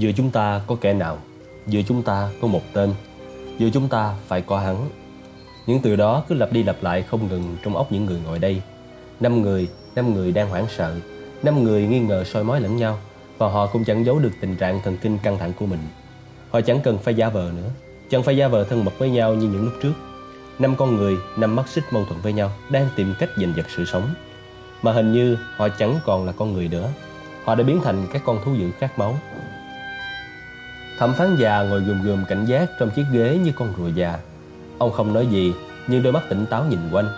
Giữa chúng ta có kẻ nào Giữa chúng ta có một tên Giữa chúng ta phải có hắn. Những từ đó cứ lặp đi lặp lại không ngừng trong óc những người ngồi đây. Năm người, năm người đang hoảng sợ Năm người nghi ngờ soi mói lẫn nhau Và họ cũng chẳng giấu được tình trạng thần kinh căng thẳng của mình. Họ chẳng cần phải giả vờ nữa Chẳng phải giả vờ thân mật với nhau như những lúc trước. Năm con người, năm mắt xích mâu thuẫn với nhau Đang tìm cách giành giật sự sống. Mà hình như họ chẳng còn là con người nữa. Họ đã biến thành các con thú dữ khát máu. Thẩm phán già ngồi gườm gườm cảnh giác trong chiếc ghế như con rùa già. Ông không nói gì, Nhưng đôi mắt tỉnh táo nhìn quanh.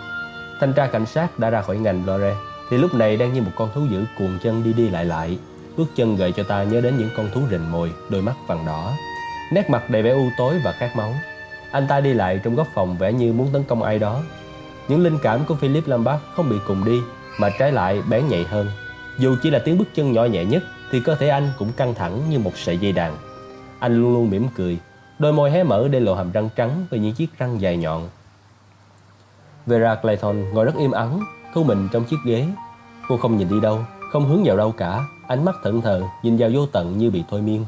Thanh tra cảnh sát đã ra khỏi ngành, Lore, Thì lúc này đang như một con thú dữ cuồng chân đi đi lại lại. Bước chân gợi cho ta nhớ đến những con thú rình mồi, Đôi mắt vàng đỏ. Nét mặt đầy vẻ u tối và khát máu. Anh ta đi lại trong góc phòng vẻ như muốn tấn công ai đó. Những linh cảm của Philip Lambert không bị cùng đi, Mà trái lại bén nhạy hơn. Dù chỉ là tiếng bước chân nhỏ nhẹ nhất, Thì cơ thể anh cũng căng thẳng như một sợi dây đàn. Anh luôn luôn mỉm cười. Đôi môi hé mở để lộ hàm răng trắng Với những chiếc răng dài nhọn. Vera Clayton ngồi rất im ắng, Thu mình trong chiếc ghế. Cô không nhìn đi đâu, Không hướng vào đâu cả. Ánh mắt thẫn thờ, Nhìn vào vô tận như bị thôi miên.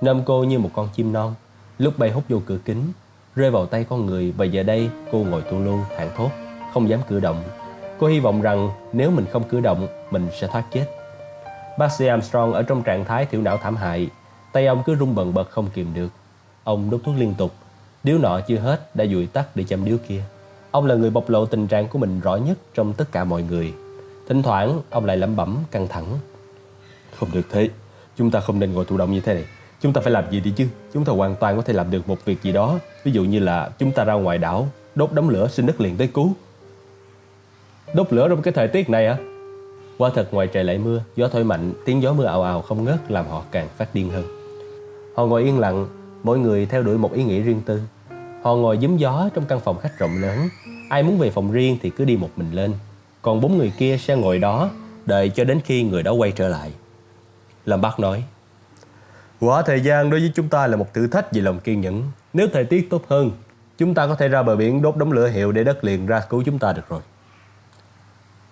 Nôm cô như một con chim non. Lúc bay hút vô cửa kính, Rơi vào tay con người Và giờ đây cô ngồi tu lu, thản thốt, Không dám cử động. Cô hy vọng rằng nếu mình không cử động, Mình sẽ thoát chết. Bác sĩ Armstrong ở trong trạng thái thiểu não thảm hại. Tay ông cứ rung bần bật không kìm được. Ông đốt thuốc liên tục. Điếu nọ chưa hết, đã dụi tắt để chăm điếu kia. Ông là người bộc lộ tình trạng của mình rõ nhất trong tất cả mọi người. Thỉnh thoảng, ông lại lẩm bẩm, căng thẳng. Không được thế. Chúng ta không nên ngồi thụ động như thế này. Chúng ta phải làm gì đi chứ? Chúng ta hoàn toàn có thể làm được một việc gì đó. Ví dụ như là chúng ta ra ngoài đảo, Đốt đống lửa xin đất liền tới cứu. Đốt lửa trong cái thời tiết này à? Qua thật ngoài trời lại mưa, Gió thổi mạnh, Tiếng gió mưa ào ào không ngớt Làm họ càng phát điên hơn. Họ ngồi yên lặng Mỗi người theo đuổi một ý nghĩ riêng tư. Họ ngồi giấm gió trong căn phòng khách rộng lớn. Ai muốn về phòng riêng thì cứ đi một mình lên. Còn bốn người kia sẽ ngồi đó Đợi cho đến khi người đó quay trở lại. Lâm Bác nói Quả thời gian đối với chúng ta là một thử thách về lòng kiên nhẫn. Nếu thời tiết tốt hơn Chúng ta có thể ra bờ biển đốt đống lửa hiệu để đất liền ra cứu chúng ta được rồi.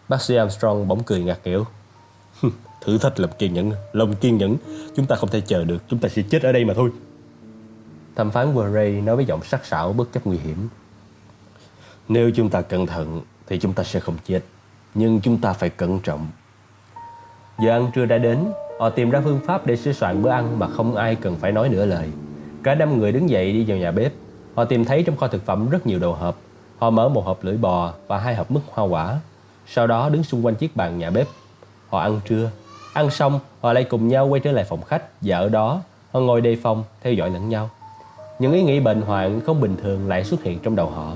Bác sĩ Armstrong bỗng cười ngạc nghẽo Thử thách lòng kiên nhẫn Lòng kiên nhẫn. Chúng ta không thể chờ được Chúng ta sẽ chết ở đây mà thôi. Thẩm phán Murray nói với giọng sắc sảo bất chấp nguy hiểm. Nếu chúng ta cẩn thận Thì chúng ta sẽ không chết Nhưng chúng ta phải cẩn trọng. Giờ ăn trưa đã đến Họ tìm ra phương pháp để sửa soạn bữa ăn Mà không ai cần phải nói nửa lời. Cả năm người đứng dậy đi vào nhà bếp Họ tìm thấy trong kho thực phẩm rất nhiều đồ hộp. Họ mở một hộp lưỡi bò và hai hộp mứt hoa quả Sau đó đứng xung quanh chiếc bàn nhà bếp. Họ ăn trưa Ăn xong họ lại cùng nhau quay trở lại phòng khách Và ở đó họ ngồi đề phòng theo dõi lẫn nhau. Những ý nghĩ bệnh hoạn không bình thường lại xuất hiện trong đầu họ.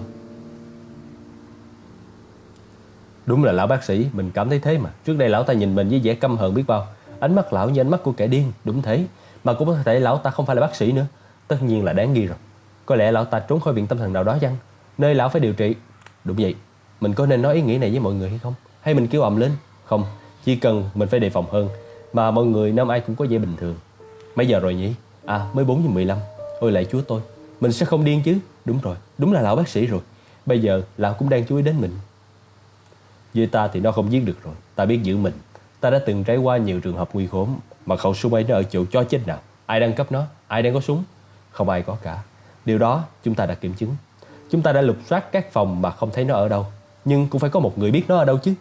Đúng là lão bác sĩ, mình cảm thấy thế mà. Trước đây lão ta nhìn mình với vẻ căm hờn biết bao. Ánh mắt lão như ánh mắt của kẻ điên, đúng thế. Mà cũng có thể lão ta không phải là bác sĩ nữa. Tất nhiên là đáng nghi rồi. Có lẽ lão ta trốn khỏi viện tâm thần nào đó chăng? Nơi lão phải điều trị. Đúng vậy, mình có nên nói ý nghĩ này với mọi người hay không? Hay mình kêu ầm lên? Không, chỉ cần mình phải đề phòng hơn, Mà mọi người năm ai cũng có vẻ bình thường. Mấy giờ rồi nhỉ? À mới 4 giờ 15 Ôi lại chúa tôi, Mình sẽ không điên chứ? Đúng rồi, Đúng là lão bác sĩ rồi. Bây giờ lão cũng đang chú ý đến mình. Với ta thì nó không giết được rồi, Ta biết giữ mình. Ta đã từng trải qua nhiều trường hợp nguy khốn Mà khẩu súng ấy nó ở chỗ cho chết nào. Ai đang cấp nó, Ai đang có súng? Không ai có cả. Điều đó chúng ta đã kiểm chứng. Chúng ta đã lục soát các phòng mà không thấy nó ở đâu. Nhưng cũng phải có một người biết nó ở đâu chứ.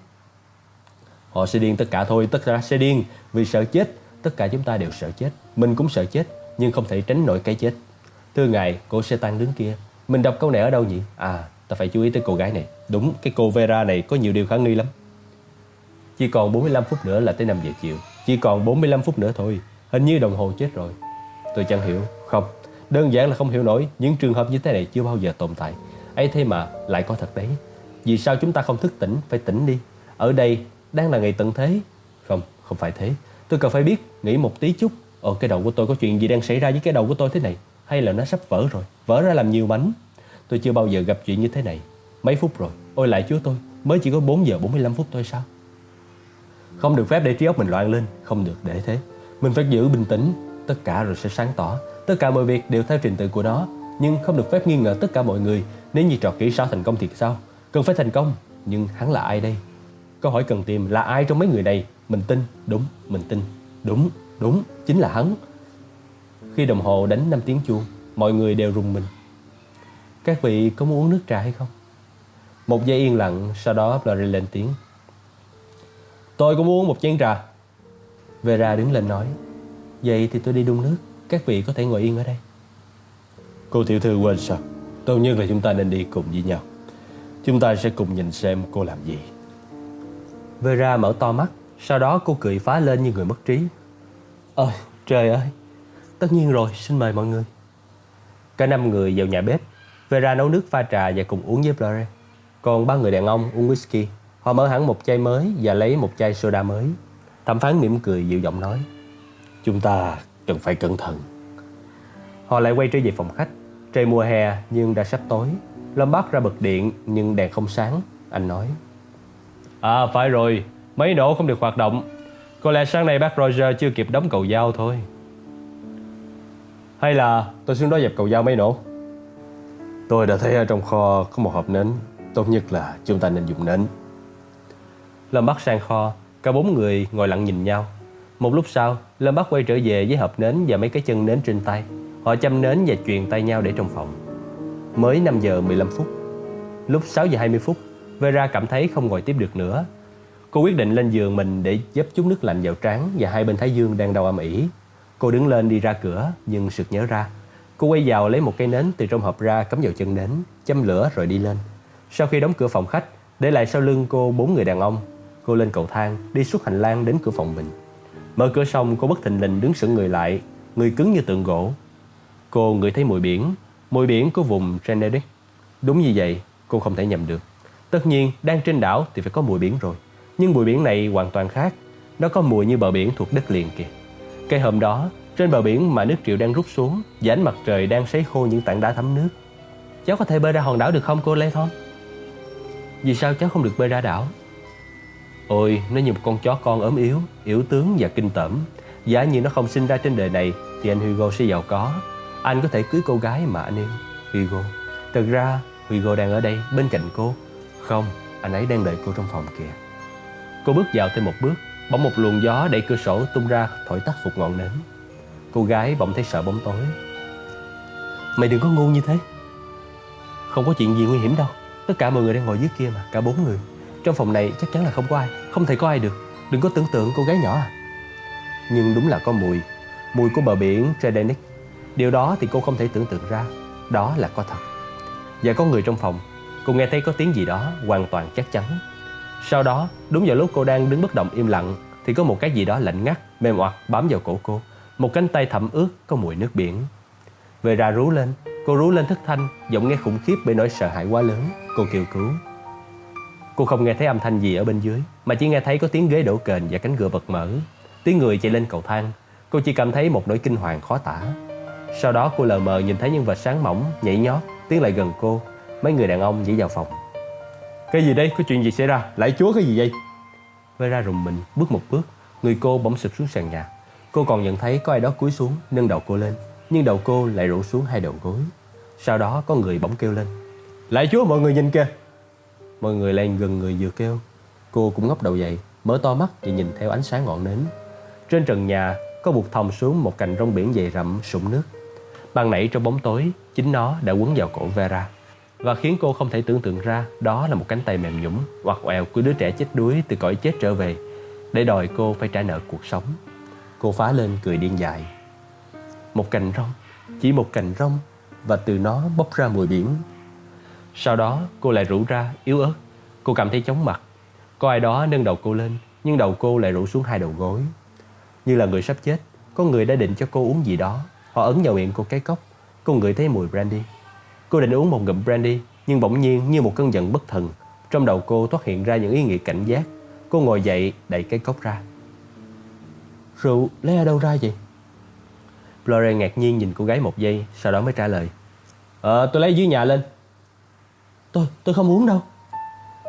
Họ sẽ điên tất cả thôi Tất cả sẽ điên. Vì sợ chết Tất cả chúng ta đều sợ chết. Mình cũng sợ chết Nhưng không thể tránh nổi cái chết. Thưa ngài, cô sẽ tan đứng kia. Mình đọc câu này ở đâu nhỉ? À, ta phải chú ý tới cô gái này. Đúng, cái cô Vera này có nhiều điều khả nghi lắm. Chỉ còn 45 phút nữa là tới 5 giờ chiều. Chỉ còn 45 phút nữa thôi. Hình như đồng hồ chết rồi. Tôi chẳng hiểu. Không, đơn giản là không hiểu nổi. Những trường hợp như thế này chưa bao giờ tồn tại. Ấy thế mà lại có thật đấy. Vì sao chúng ta không thức tỉnh, phải tỉnh đi? Ở đây đang là ngày tận thế. Không, không phải thế. Tôi cần phải biết, nghĩ một tí chút. Ở cái đầu của tôi có chuyện gì đang xảy ra với cái đầu của tôi thế này? Hay là nó sắp vỡ rồi? Vỡ ra làm nhiều mảnh Tôi chưa bao giờ gặp chuyện như thế này. Mấy phút rồi. Ôi lại chúa tôi. Mới chỉ có 4 giờ 45 phút thôi sao? Không được phép để trí óc mình loạn lên. Không được để thế. Mình phải giữ bình tĩnh. Tất cả rồi sẽ sáng tỏ. Tất cả mọi việc đều theo trình tự của nó. Nhưng không được phép nghi ngờ tất cả mọi người. Nếu như trò kỹ sao thành công thì sao? Cần phải thành công. Nhưng hắn là ai đây? Câu hỏi cần tìm là ai trong mấy người này? Mình tin, Đúng, Mình tin. Đúng Đúng, Chính là hắn. Khi đồng hồ đánh 5 tiếng chuông, Mọi người đều rùng mình. Các vị có muốn uống nước trà hay không? Một giây yên lặng, Sau đó Blurry lên tiếng. Tôi cũng muốn uống một chén trà. Vera đứng lên nói. Vậy thì tôi đi đun nước. Các vị có thể ngồi yên ở đây. Cô tiểu thư quên sao? Tốt nhất là chúng ta nên đi cùng với nhau. Chúng ta sẽ cùng nhìn xem cô làm gì. Vera mở to mắt, Sau đó cô cười phá lên như người mất trí. Ôi, trời ơi, Tất nhiên rồi, xin mời mọi người. Cả năm người vào nhà bếp, Vera nấu nước pha trà và cùng uống với Blare Còn ba người đàn ông uống whisky. Họ mở hẳn một chai mới và lấy một chai soda mới. Thẩm phán mỉm cười dịu giọng nói, Chúng ta cần phải cẩn thận. Họ lại quay trở về phòng khách. Trời mùa hè nhưng đã sắp tối. Lâm bắt ra bật điện nhưng đèn không sáng, Anh nói. À phải rồi. Máy nổ không được hoạt động. Có lẽ sáng nay bác Roger chưa kịp đóng cầu dao thôi. Hay là tôi xuống đó dẹp cầu dao máy nổ? Tôi đã thấy ở trong kho có một hộp nến. Tốt nhất là chúng ta nên dùng nến. Lâm bắt sang kho. Cả bốn người ngồi lặng nhìn nhau. Một lúc sau Lâm bắt quay trở về với hộp nến và mấy cái chân nến trên tay. Họ chăm nến và truyền tay nhau để trong phòng. Mới 5 giờ 15 phút. Lúc 6 giờ 20 phút Vera cảm thấy không ngồi tiếp được nữa. Cô quyết định lên giường mình để dấp chút nước lạnh vào trán Và hai bên thái dương đang đau âm ỉ. Cô đứng lên đi ra cửa, Nhưng sực nhớ ra, Cô quay vào lấy một cây nến từ trong hộp ra cắm vào chân nến, Châm lửa rồi đi lên. Sau khi đóng cửa phòng khách, Để lại sau lưng cô bốn người đàn ông. Cô lên cầu thang, Đi suốt hành lang đến cửa phòng mình. Mở cửa xong, cô bất thình lình đứng sững người lại, Người cứng như tượng gỗ. Cô ngửi thấy mùi biển Mùi biển của vùng Generic Đúng như vậy, cô không thể nhầm được. Tất nhiên đang trên đảo thì phải có mùi biển rồi. Nhưng mùi biển này hoàn toàn khác. Nó có mùi như bờ biển thuộc đất liền kìa. Cái hôm đó trên bờ biển mà nước triệu đang rút xuống Và ánh mặt trời đang sấy khô những tảng đá thấm nước. Cháu có thể bơi ra hòn đảo được không cô Lê Thon? Vì sao cháu không được bơi ra đảo? Ôi, nó như một con chó con ốm yếu, yếu tướng và kinh tởm Giả như nó không sinh ra trên đời này Thì anh Hugo sẽ giàu có. Anh có thể cưới cô gái mà anh yêu Hugo. Thật ra Hugo đang ở đây bên cạnh cô. Không, anh ấy đang đợi cô trong phòng kìa. Cô bước vào thêm một bước Bỗng một luồng gió đẩy cửa sổ tung ra Thổi tắt phục ngọn nến. Cô gái bỗng thấy sợ bóng tối. Mày đừng có ngu như thế. Không có chuyện gì nguy hiểm đâu. Tất cả mọi người đang ngồi dưới kia mà Cả bốn người. Trong phòng này chắc chắn là không có ai. Không thể có ai được. Đừng có tưởng tượng cô gái nhỏ à. Nhưng đúng là có mùi. Mùi của bờ biển Tredenic Điều đó thì cô không thể tưởng tượng ra. Đó là có thật. Và có người trong phòng Cô nghe thấy có tiếng gì đó, hoàn toàn chắc chắn. Sau đó, đúng vào lúc cô đang đứng bất động im lặng, Thì có một cái gì đó lạnh ngắt, Mềm oặt bám vào cổ cô. Một cánh tay thẩm ướt, có mùi nước biển. Về ra rú lên. Cô rú lên thất thanh, Giọng nghe khủng khiếp bởi nỗi sợ hãi quá lớn. Cô kêu cứu. Cô không nghe thấy âm thanh gì ở bên dưới, Mà chỉ nghe thấy có tiếng ghế đổ kềnh và cánh cửa bật mở. Tiếng người chạy lên cầu thang. Cô chỉ cảm thấy một nỗi kinh hoàng khó tả. Sau đó, cô lờ mờ nhìn thấy nhân vật sáng mỏng, Nhảy nhót, tiến lại gần cô. Mấy người đàn ông dĩ vào phòng. Cái gì đây? Có chuyện gì xảy ra? Lại chúa, cái gì vậy? Vera rùng mình, bước một bước, Người cô bỗng sụp xuống sàn nhà. Cô còn nhận thấy có ai đó cúi xuống, nâng đầu cô lên, Nhưng đầu cô lại rủ xuống hai đầu gối. Sau đó có người bỗng kêu lên Lại chúa, mọi người nhìn kìa. Mọi người lại gần người vừa kêu. Cô cũng ngóc đầu dậy, Mở to mắt và nhìn theo ánh sáng ngọn nến. Trên trần nhà có buộc thòng xuống một cành rong biển dày rậm sũng nước. Ban nãy trong bóng tối, Chính nó đã quấn vào cổ Vera. Và khiến cô không thể tưởng tượng ra Đó là một cánh tay mềm nhũng Hoặc quẹo của đứa trẻ chết đuối từ cõi chết trở về, Để đòi cô phải trả nợ cuộc sống. Cô phá lên cười điên dại. Một cành rong, Chỉ một cành rong, Và từ nó bốc ra mùi biển. Sau đó, cô lại rủ ra, yếu ớt. Cô cảm thấy chóng mặt. Có ai đó nâng đầu cô lên, Nhưng đầu cô lại rủ xuống hai đầu gối. Như là người sắp chết, Có người đã định cho cô uống gì đó. Họ ấn vào miệng cô cái cốc. Cô ngửi thấy mùi brandy. Cô định uống một ngụm brandy Nhưng bỗng nhiên như một cơn giận bất thần. Trong đầu cô thoát hiện ra những ý nghĩ cảnh giác. Cô ngồi dậy đẩy cái cốc ra. Rượu lấy ở đâu ra vậy? Flore ngạc nhiên nhìn cô gái một giây Sau đó mới trả lời. Ờ tôi lấy dưới nhà lên. Tôi, tôi không uống đâu.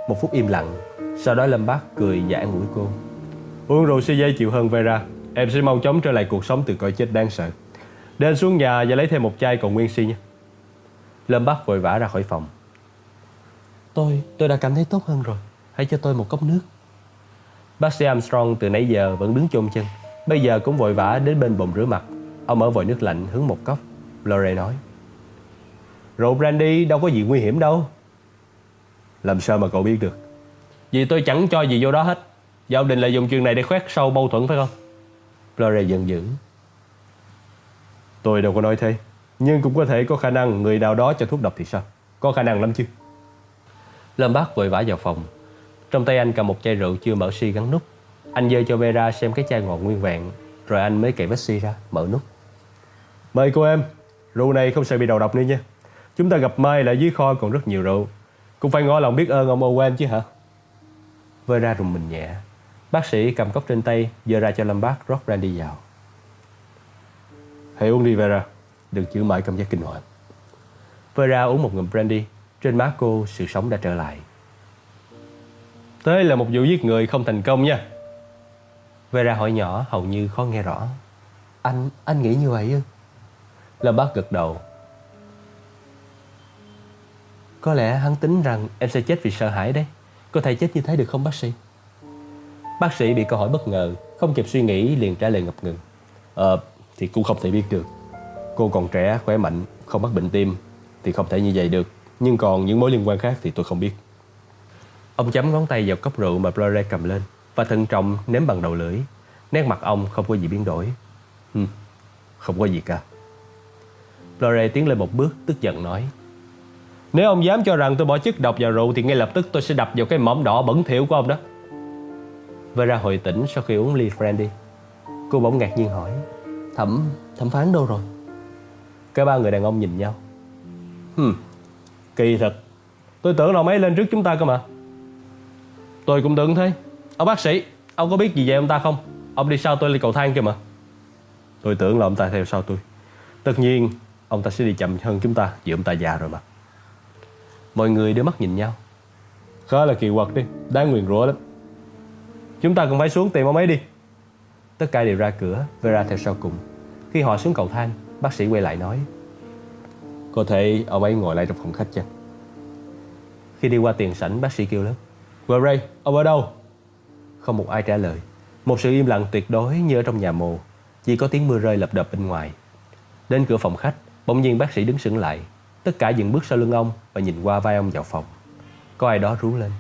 Một phút im lặng Sau đó Lâm Bác cười giả mũi cô. Uống rượu sẽ dễ chịu hơn Vera. Em sẽ mau chóng trở lại cuộc sống từ cõi chết đáng sợ. Để anh xuống nhà và lấy thêm một chai còn nguyên si nha Lâm Bắc vội vã ra khỏi phòng Tôi, tôi đã cảm thấy tốt hơn rồi Hãy cho tôi một cốc nước Bác sĩ Armstrong từ nãy giờ vẫn đứng chôn chân Bây giờ cũng vội vã đến bên bồn rửa mặt Ông mở vòi nước lạnh hướng một cốc. Lore nói. Rượu brandy đâu có gì nguy hiểm đâu. Làm sao mà cậu biết được? Vì tôi chẳng cho gì vô đó hết. Và ông định là dùng chuyện này để khoét sâu mâu thuẫn phải không? Lore giận dữ. Tôi đâu có nói thế. Nhưng cũng có thể có khả năng người nào đó cho thuốc độc thì sao? Có khả năng lắm chứ. Lâm Bác vội vã vào phòng. Trong tay anh cầm một chai rượu chưa mở xi gắn nút. Anh dơ cho Vera xem cái chai ngọt nguyên vẹn. Rồi anh mới cậy vết xi ra, mở nút. Mời cô em, rượu này không sợ bị đầu độc nữa nha. Chúng ta gặp mai là dưới kho còn rất nhiều rượu. Cũng phải ngỏ lòng biết ơn ông Owen chứ hả? Vera rùng mình nhẹ. Bác sĩ cầm cốc trên tay, dơ ra cho Lâm Bác rót brandy vào. Hãy uống đi Vera, đừng giữ mãi cảm giác kinh hoàng. Vera uống một ngụm brandy, trên má cô sự sống đã trở lại. Thế là một vụ giết người không thành công nha. Vera hỏi nhỏ hầu như khó nghe rõ. Anh, anh nghĩ như vậy ư? Lâm Bác gật đầu. Có lẽ hắn tính rằng em sẽ chết vì sợ hãi đấy. Có thể chết như thế được không bác sĩ? Bác sĩ bị câu hỏi bất ngờ, không kịp suy nghĩ liền trả lời ngập ngừng. Ờ, thì cũng không thể biết được. Cô còn trẻ, khỏe mạnh, không mắc bệnh tim thì không thể như vậy được. Nhưng còn những mối liên quan khác thì tôi không biết. Ông chấm ngón tay vào cốc rượu mà Blore cầm lên và thận trọng nếm bằng đầu lưỡi. Nét mặt ông không có gì biến đổi. Hừm, không có gì cả. Blore tiến lên một bước tức giận nói Nếu ông dám cho rằng tôi bỏ chất độc vào rượu Thì ngay lập tức tôi sẽ đập vào cái mỏm đỏ bẩn thỉu của ông đó Vera hồi tỉnh sau khi uống ly brandy Cô bỗng ngạc nhiên hỏi Thẩm, thẩm phán đâu rồi Cả ba người đàn ông nhìn nhau. Hmm, kỳ thật Tôi tưởng là ông ấy lên trước chúng ta cơ mà. Tôi cũng tưởng thế. Ông bác sĩ, ông có biết gì về ông ta không? Ông đi sau tôi lên cầu thang kìa mà. Tôi tưởng là ông ta theo sau tôi. Tất nhiên Ông ta sẽ đi chậm hơn chúng ta Vì ông ta già rồi mà. Mọi người đưa mắt nhìn nhau. Khá là kỳ quặc đi Đáng nguyền rủa lắm. Chúng ta cũng phải xuống tìm ông ấy đi. Tất cả đều ra cửa Vera theo sau cùng. Khi họ xuống cầu thang Bác sĩ quay lại nói Có thể ông ấy ngồi lại trong phòng khách chăng Khi đi qua tiền sảnh Bác sĩ kêu lớn Ray, ông ở đâu? Không một ai trả lời. Một sự im lặng tuyệt đối như ở trong nhà mồ Chỉ có tiếng mưa rơi lập đập bên ngoài. Đến cửa phòng khách Bỗng nhiên bác sĩ đứng sững lại. Tất cả dừng bước sau lưng ông Và nhìn qua vai ông vào phòng. Có ai đó rú lên.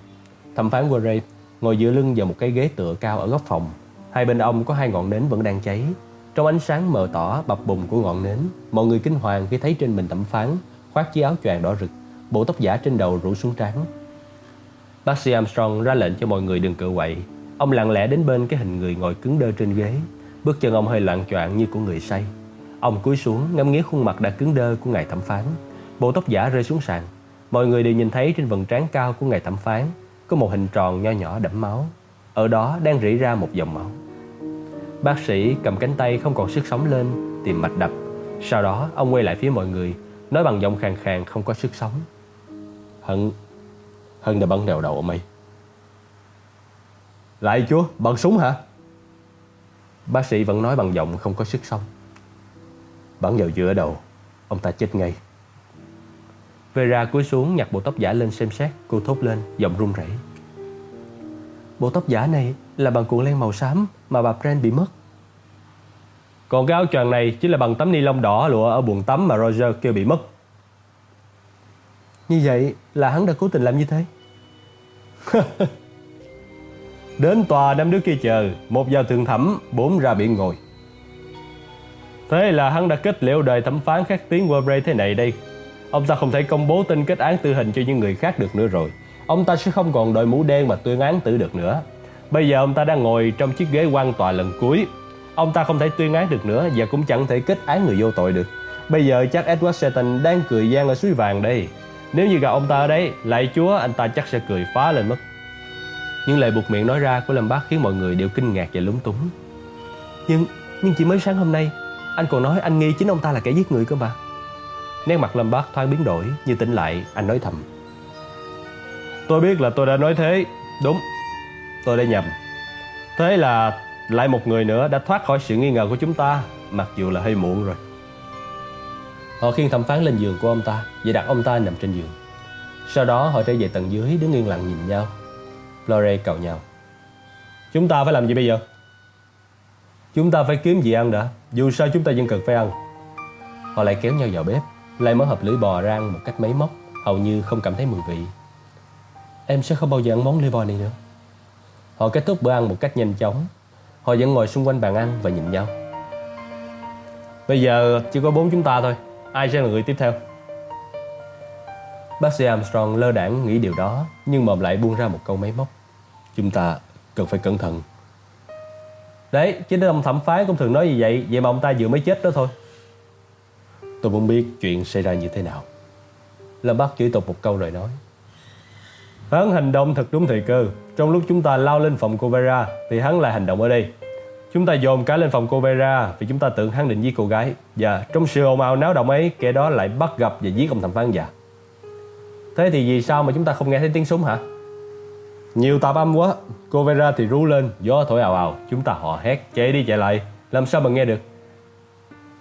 Thẩm phán Warray ngồi dựa lưng vào một cái ghế tựa cao ở góc phòng. Hai bên ông có hai ngọn nến vẫn đang cháy trong ánh sáng mờ tỏ, bập bùng của ngọn nến, Mọi người kinh hoàng khi thấy trên mình thẩm phán, Khoác chiếc áo choàng đỏ rực, Bộ tóc giả trên đầu rủ xuống trán Bác sĩ Armstrong ra lệnh cho mọi người đừng cựa quậy Ông lặng lẽ đến bên cái hình người ngồi cứng đơ trên ghế Bước chân ông hơi loạn choạng như của người say Ông cúi xuống, ngắm nghía khuôn mặt đã cứng đơ của ngài thẩm phán. Bộ tóc giả rơi xuống sàn. Mọi người đều nhìn thấy trên vầng trán cao của ngài thẩm phán, có một hình tròn nho nhỏ đẫm máu. Ở đó đang rỉ ra một dòng máu. Bác sĩ cầm cánh tay không còn sức sống lên, tìm mạch đập. Sau đó ông quay lại phía mọi người, nói bằng giọng khàn khàn không có sức sống. Hân, Hân đã bắn đèo đầu ông ấy. Lại chúa, bắn súng hả? Bác sĩ vẫn nói bằng giọng không có sức sống. Bắn vào giữa đầu Ông ta chết ngay Vera cúi xuống nhặt bộ tóc giả lên xem xét Cô thốt lên giọng run rẩy Bộ tóc giả này là bằng cuộn len màu xám Mà bà Brand bị mất Còn cái áo choàng này Chính là bằng tấm ni lông đỏ lụa ở buồng tắm Mà Roger kêu bị mất Như vậy là hắn đã cố tình làm như thế Đến tòa năm đứa kia chờ Một giờ thường thẩm Bốn ra biển ngồi Thế là hắn đã kết liễu đời thẩm phán khét tiếng Warray thế này đây. Ông ta không thể công bố tin kết án tử hình cho những người khác được nữa rồi. Ông ta sẽ không còn đội mũ đen mà tuyên án tử được nữa. Bây giờ ông ta đang ngồi trong chiếc ghế quan tòa lần cuối. Ông ta không thể tuyên án được nữa và cũng chẳng thể kết án người vô tội được. Bây giờ chắc Edward Seton đang cười gian ở suối vàng đây. Nếu như gặp ông ta ở đây, lại chúa anh ta chắc sẽ cười phá lên mất. Những lời buộc miệng nói ra của Lâm Bác khiến mọi người đều kinh ngạc và lúng túng. Nhưng nhưng chỉ mới sáng hôm nay anh còn nói anh nghi chính ông ta là kẻ giết người cơ mà Nét mặt Lâm Bác thoáng biến đổi Như tỉnh lại anh nói thầm Tôi biết là tôi đã nói thế Đúng Tôi đã nhầm. Thế là lại một người nữa đã thoát khỏi sự nghi ngờ của chúng ta Mặc dù là hơi muộn rồi. Họ khiêng thẩm phán lên giường của ông ta Và đặt ông ta nằm trên giường. Sau đó họ trở về tầng dưới đứng yên lặng nhìn nhau. Flore cầu nhau. Chúng ta phải làm gì bây giờ? Chúng ta phải kiếm gì ăn đã? Dù sao chúng ta vẫn cần phải ăn. Họ lại kéo nhau vào bếp Lại mở hộp lưỡi bò ra ăn một cách máy móc Hầu như không cảm thấy mùi vị. Em sẽ không bao giờ ăn món lưỡi bò này nữa Họ kết thúc bữa ăn một cách nhanh chóng. Họ vẫn ngồi xung quanh bàn ăn và nhìn nhau. Bây giờ chỉ có bốn chúng ta thôi. Ai sẽ là người tiếp theo? Bác sĩ Armstrong lơ đảng nghĩ điều đó Nhưng mồm lại buông ra một câu máy móc. Chúng ta cần phải cẩn thận. Đấy, chính ông thẩm phán cũng thường nói như vậy Vậy mà ông ta vừa mới chết đó thôi. Tôi muốn biết chuyện xảy ra như thế nào. Lâm Bắc chửi tục một câu rồi nói. Hắn hành động thật đúng thời cơ. Trong lúc chúng ta lao lên phòng cô Vera Thì hắn lại hành động ở đây. Chúng ta dồn cả lên phòng cô Vera Vì chúng ta tưởng hắn định giết cô gái. Và trong sự ồn ào náo động ấy, Kẻ đó lại bắt gặp và giết ông thẩm phán già Thế thì vì sao mà chúng ta không nghe thấy tiếng súng hả? Nhiều tạp âm quá. Cô Vera thì rú lên, Gió thổi ào ào. Chúng ta hò hét, chạy đi chạy lại. Làm sao mà nghe được?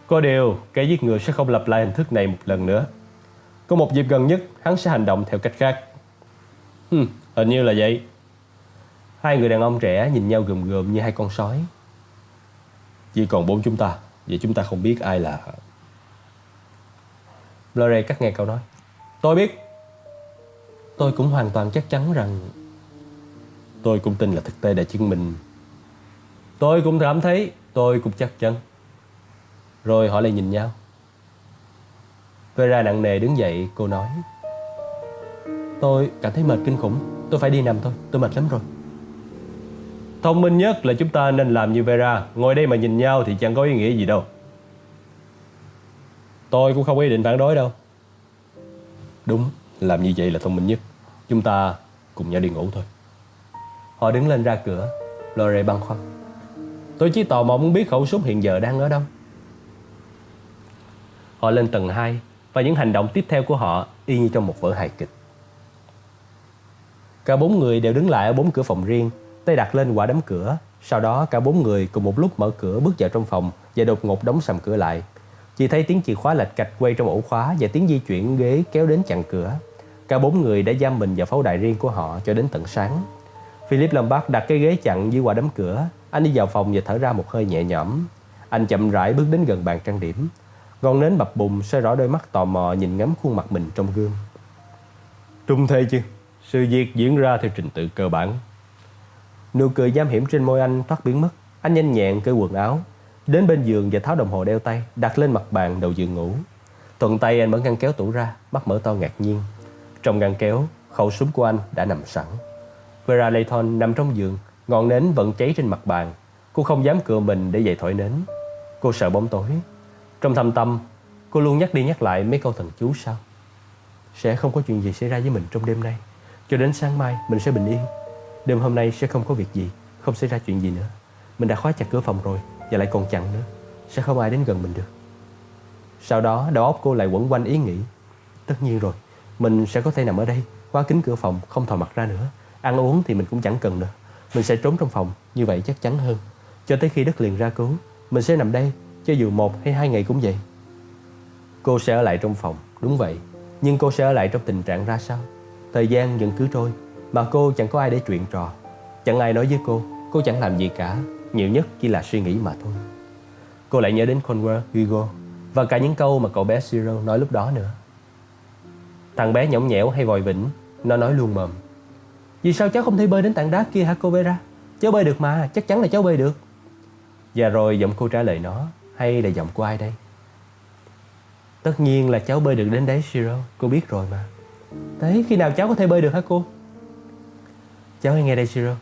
Có điều, Kẻ giết người sẽ không lặp lại hình thức này một lần nữa. Có một dịp gần nhất, Hắn sẽ hành động theo cách khác. Hmm, hình như là vậy. Hai người đàn ông trẻ nhìn nhau gườm gườm như hai con sói. Chỉ còn bốn chúng ta, vậy chúng ta không biết ai là... Lore cắt nghe câu nói. Tôi biết. Tôi cũng hoàn toàn chắc chắn rằng... Tôi cũng tin là thực tế đã chứng minh. Tôi cũng cảm thấy, tôi cũng chắc chắn. Rồi họ lại nhìn nhau. Vera nặng nề đứng dậy, cô nói. Tôi cảm thấy mệt kinh khủng. Tôi phải đi nằm thôi, tôi mệt lắm rồi. Thông minh nhất là chúng ta nên làm như Vera. Ngồi đây mà nhìn nhau thì chẳng có ý nghĩa gì đâu. Tôi cũng không ý định phản đối đâu. Đúng, làm như vậy là thông minh nhất. Chúng ta cùng nhau đi ngủ thôi. Họ đứng lên ra cửa. Lore băn khoăn. Tôi chỉ tò mò muốn biết khẩu súng hiện giờ đang ở đâu. Họ lên tầng 2 Và những hành động tiếp theo của họ Y như trong một vở hài kịch. Cả bốn người đều đứng lại ở bốn cửa phòng riêng, tay đặt lên quả đấm cửa. Sau đó cả bốn người cùng một lúc mở cửa bước vào trong phòng và đột ngột đóng sầm cửa lại. Chỉ thấy tiếng chìa khóa lệch cạch quay trong ổ khóa và tiếng di chuyển ghế kéo đến chặn cửa. Cả bốn người đã giam mình vào pháo đài riêng của họ cho đến tận sáng. Philip Lombard đặt cái ghế chặn dưới quả đấm cửa. Anh đi vào phòng và thở ra một hơi nhẹ nhõm. Anh chậm rãi bước đến gần bàn trang điểm. Ngọn nến bập bùng soi rõ đôi mắt tò mò nhìn ngắm khuôn mặt mình trong gương. Trung thê chưa? Sự việc diễn ra theo trình tự cơ bản. Nụ cười giam hiểm trên môi anh thoát biến mất. Anh nhanh nhẹn cởi quần áo, đến bên giường và tháo đồng hồ đeo tay, đặt lên mặt bàn đầu giường ngủ. Thuận tay anh mở ngăn kéo tủ ra, mắt mở to ngạc nhiên. Trong ngăn kéo, khẩu súng của anh đã nằm sẵn. Vera Layton nằm trong giường, ngọn nến vẫn cháy trên mặt bàn. Cô không dám cựa mình để dậy thổi nến. Cô sợ bóng tối. Trong thâm tâm, cô luôn nhắc đi nhắc lại mấy câu thần chú sau. Sẽ không có chuyện gì xảy ra với mình trong đêm nay. Cho đến sáng mai, mình sẽ bình yên. Đêm hôm nay sẽ không có việc gì, Không xảy ra chuyện gì nữa. Mình đã khóa chặt cửa phòng rồi, Và lại còn chặn nữa. Sẽ không ai đến gần mình được. Sau đó, đầu óc cô lại quẩn quanh ý nghĩ. Tất nhiên rồi, Mình sẽ có thể nằm ở đây, Khóa kính cửa phòng, Không thò mặt ra nữa. Ăn uống thì mình cũng chẳng cần nữa. Mình sẽ trốn trong phòng, Như vậy chắc chắn hơn. Cho tới khi đất liền ra cứu, Mình sẽ nằm đây, Cho dù một hay hai ngày cũng vậy. Cô sẽ ở lại trong phòng, Đúng vậy. Nhưng cô sẽ ở lại trong tình trạng ra sao? Thời gian vẫn cứ trôi Mà cô chẳng có ai để chuyện trò. Chẳng ai nói với cô Cô chẳng làm gì cả Nhiều nhất chỉ là suy nghĩ mà thôi. Cô lại nhớ đến Conwell, Hugo Và cả những câu mà cậu bé Zero nói lúc đó nữa. Thằng bé nhõng nhẽo hay vòi vĩnh Nó nói luôn mồm. Vì sao cháu không thể bơi đến tảng đá kia hả cô Vera? Cháu bơi được mà Chắc chắn là cháu bơi được. Và rồi giọng cô trả lời nó Hay là giọng của ai đây? Tất nhiên là cháu bơi được đến đấy Zero Cô biết rồi mà. Thế khi nào cháu có thể bơi được hả cô? Cháu hãy nghe đây Siro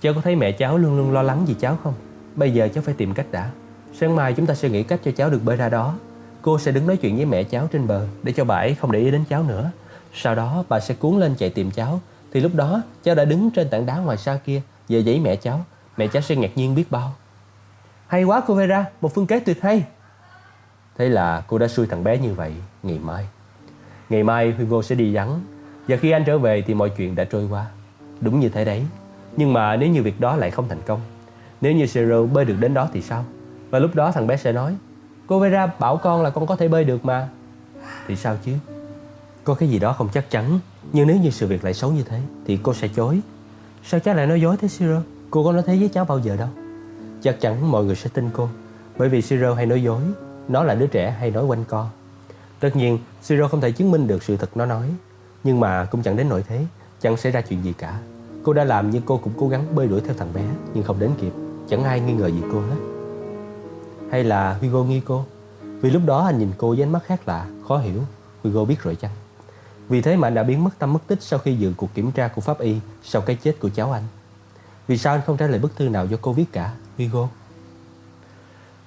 Cháu có thấy mẹ cháu luôn luôn lo lắng vì cháu không? Bây giờ cháu phải tìm cách đã. Sáng mai chúng ta sẽ nghĩ cách cho cháu được bơi ra đó. Cô sẽ đứng nói chuyện với mẹ cháu trên bờ Để cho bà ấy không để ý đến cháu nữa. Sau đó, bà sẽ cuốn lên chạy tìm cháu. Thì lúc đó, cháu đã đứng trên tảng đá ngoài xa kia Về giấy mẹ cháu. Mẹ cháu sẽ ngạc nhiên biết bao. Hay quá, cô Vera. Một phương kế tuyệt hay. Thế là cô đã xui thằng bé như vậy, Ngày mai. Ngày mai Hugo sẽ đi vắng. Và khi anh trở về thì mọi chuyện đã trôi qua. Đúng như thế đấy. Nhưng mà nếu như việc đó lại không thành công, Nếu như Zero bơi được đến đó thì sao? Và lúc đó thằng bé sẽ nói, Cô Vera bảo con là con có thể bơi được mà. Thì sao chứ? Có cái gì đó không chắc chắn. Nhưng nếu như sự việc lại xấu như thế Thì cô sẽ chối. Sao cháu lại nói dối thế Zero Cô có nói thế với cháu bao giờ đâu. Chắc chắn mọi người sẽ tin cô, Bởi vì Siro hay nói dối, Nó là đứa trẻ hay nói quanh co. Tất nhiên Siro không thể chứng minh được sự thật nó nói. Nhưng mà cũng chẳng đến nỗi thế. Chẳng xảy ra chuyện gì cả. Cô đã làm nhưng cô cũng cố gắng bơi đuổi theo thằng bé Nhưng không đến kịp. Chẳng ai nghi ngờ gì cô hết. Hay là Hugo nghi cô? Vì lúc đó anh nhìn cô với ánh mắt khác lạ Khó hiểu. Hugo biết rồi chăng? Vì thế mà anh đã biến mất tâm mất tích Sau khi dự cuộc kiểm tra của pháp y Sau cái chết của cháu anh. Vì sao anh không trả lời bức thư nào do cô viết cả Hugo?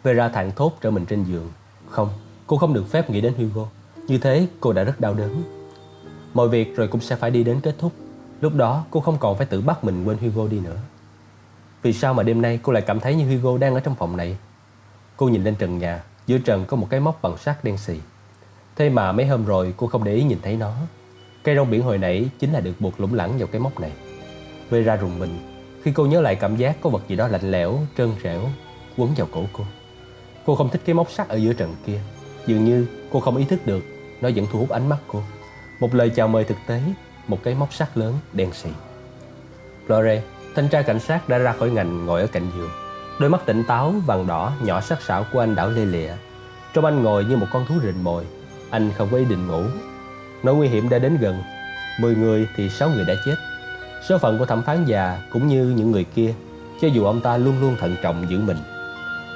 Vera thẳng thốt trở mình trên giường. Không, cô không được phép nghĩ đến Hugo. Như thế cô đã rất đau đớn. Mọi việc rồi cũng sẽ phải đi đến kết thúc. Lúc đó cô không còn phải tự bắt mình quên Hugo đi nữa. Vì sao mà đêm nay cô lại cảm thấy như Hugo đang ở trong phòng này? Cô nhìn lên trần nhà Giữa trần có một cái móc bằng sắt đen xì. Thế mà mấy hôm rồi cô không để ý nhìn thấy nó. Cây rong biển hồi nãy chính là được buộc lủng lẳng vào cái móc này. Vera rùng mình Khi cô nhớ lại cảm giác có vật gì đó lạnh lẽo, trơn trẻo Quấn vào cổ cô. Cô không thích cái móc sắt ở giữa trần kia. Dường như cô không ý thức được Nó vẫn thu hút ánh mắt cô. Một lời chào mời thực tế Một cái móc sắt lớn đen xì. Flore, thanh tra cảnh sát đã ra khỏi ngành ngồi ở cạnh giường. Đôi mắt tỉnh táo, vàng đỏ, nhỏ sắc sảo của anh đảo lê lịa. Trong anh ngồi như một con thú rình mồi Anh không có ý định ngủ. Nỗi nguy hiểm đã đến gần 10 người thì 6 người đã chết. Số phận của thẩm phán già cũng như những người kia Cho dù ông ta luôn luôn thận trọng giữ mình.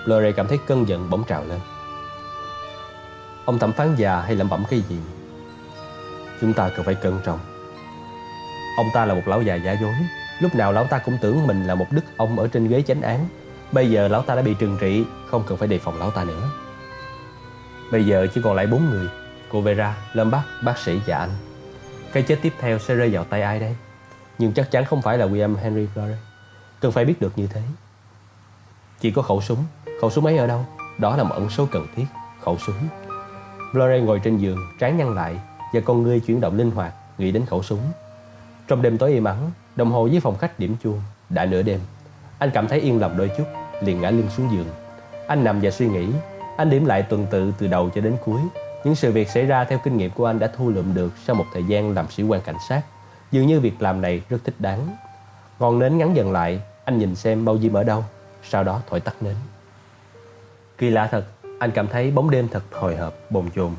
Lore cảm thấy cơn giận bỗng trào lên. Ông thẩm phán già hay lẩm bẩm cái gì? Chúng ta cần phải cẩn trọng. Ông ta là một lão già giả dối. Lúc nào lão ta cũng tưởng mình là một đức ông ở trên ghế chánh án. Bây giờ lão ta đã bị trừng trị Không cần phải đề phòng lão ta nữa. Bây giờ chỉ còn lại bốn người Cô Vera, Lâm Bắc, bác sĩ và anh. Cái chết tiếp theo sẽ rơi vào tay ai đây? Nhưng chắc chắn không phải là William Henry Flores. Cần phải biết được như thế. Chỉ có khẩu súng. Khẩu súng ấy ở đâu? Đó là một ẩn số cần thiết. Khẩu súng. Flores ngồi trên giường, trán nhăn lại Và con ngươi chuyển động linh hoạt Nghĩ đến khẩu súng Trong đêm tối im ắng Đồng hồ dưới phòng khách điểm chuông Đã nửa đêm Anh cảm thấy yên lòng đôi chút Liền ngã lưng xuống giường Anh nằm và suy nghĩ Anh điểm lại tuần tự từ đầu cho đến cuối những sự việc xảy ra theo kinh nghiệm của anh đã thu lượm được sau một thời gian làm sĩ quan cảnh sát. Dường như việc làm này rất thích đáng. Ngọn nến ngắn dần lại, anh nhìn xem bao diêm ở đâu, sau đó thổi tắt nến. Kỳ lạ thật, anh cảm thấy bóng đêm thật hồi hộp, bồn chồn.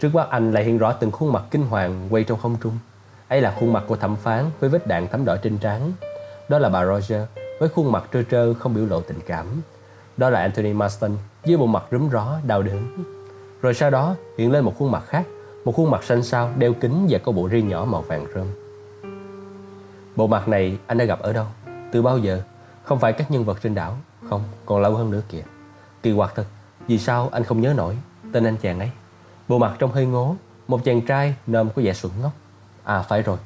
Trước mắt anh lại hiện rõ từng khuôn mặt kinh hoàng quay trong không trung. Ấy là khuôn mặt của thẩm phán với vết đạn thấm đỏ trên trán. Đó là bà Roger với khuôn mặt trơ trơ không biểu lộ tình cảm. Đó là Anthony Marston với bộ mặt rúm ró, đau đớn. Rồi sau đó hiện lên một khuôn mặt khác Một khuôn mặt xanh xao, đeo kính và có bộ ri nhỏ màu vàng rơm Bộ mặt này anh đã gặp ở đâu? Từ bao giờ? Không phải các nhân vật trên đảo Không, còn lâu hơn nữa kìa Kỳ quặc thật, vì sao anh không nhớ nổi Tên anh chàng ấy Bộ mặt trông hơi ngố Một chàng trai nơm có vẻ xuẩn ngốc À phải rồi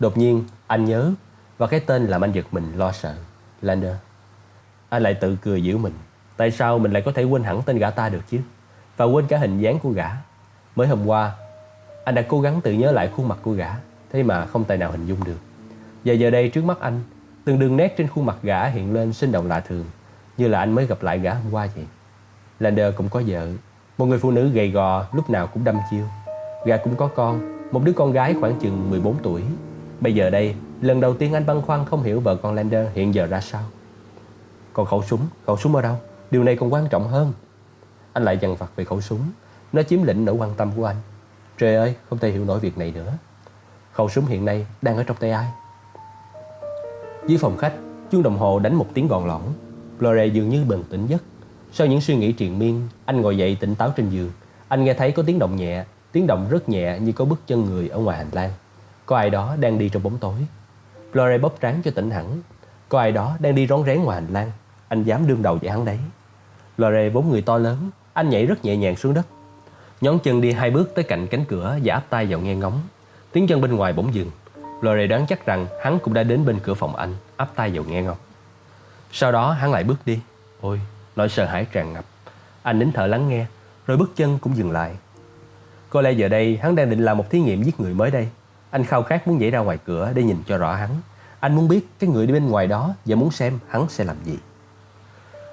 Đột nhiên anh nhớ Và cái tên làm anh giật mình lo sợ Lander Anh lại tự cười giữ mình Tại sao mình lại có thể quên hẳn tên gã ta được chứ và quên cả hình dáng của gã. Mới hôm qua, anh đã cố gắng tự nhớ lại khuôn mặt của gã, thế mà không tài nào hình dung được. Và giờ đây trước mắt anh, từng đường nét trên khuôn mặt gã hiện lên sinh động lạ thường, như là anh mới gặp lại gã hôm qua vậy. Lander cũng có vợ, một người phụ nữ gầy gò lúc nào cũng đâm chiêu. Gã cũng có con, một đứa con gái khoảng chừng 14 tuổi. Bây giờ đây, lần đầu tiên anh băn khoăn không hiểu vợ con Lander hiện giờ ra sao. Còn khẩu súng, khẩu súng ở đâu? Điều này còn quan trọng hơn. Anh lại dằn vặt về khẩu súng Nó chiếm lĩnh nỗi quan tâm của anh Trời ơi không thể hiểu nổi việc này nữa Khẩu súng hiện nay đang ở trong tay ai Dưới phòng khách Chuông đồng hồ đánh một tiếng gòn lõn Flore dường như bừng tỉnh giấc sau những suy nghĩ triền miên Anh ngồi dậy tỉnh táo trên giường. Anh nghe thấy có tiếng động nhẹ Tiếng động rất nhẹ như có bước chân người ở ngoài hành lang. Có ai đó đang đi trong bóng tối. Flore bóp trán cho tỉnh hẳn. Có ai đó đang đi rón rén ngoài hành lang. Anh dám đương đầu với hắn đấy. Lore vốn người to lớn anh nhảy rất nhẹ nhàng xuống đất. Nhón chân đi hai bước tới cạnh cánh cửa Và áp tay vào nghe ngóng. Tiếng chân bên ngoài bỗng dừng. Lore đoán chắc rằng hắn cũng đã đến bên cửa phòng anh Áp tay vào nghe ngóng. Sau đó hắn lại bước đi. Ôi, nỗi sợ hãi tràn ngập. Anh nín thở lắng nghe Rồi bước chân cũng dừng lại. Có lẽ giờ đây hắn đang định làm một thí nghiệm giết người mới đây. Anh khao khát muốn nhảy ra ngoài cửa để nhìn cho rõ hắn. Anh muốn biết cái người đi bên ngoài đó Và muốn xem hắn sẽ làm gì.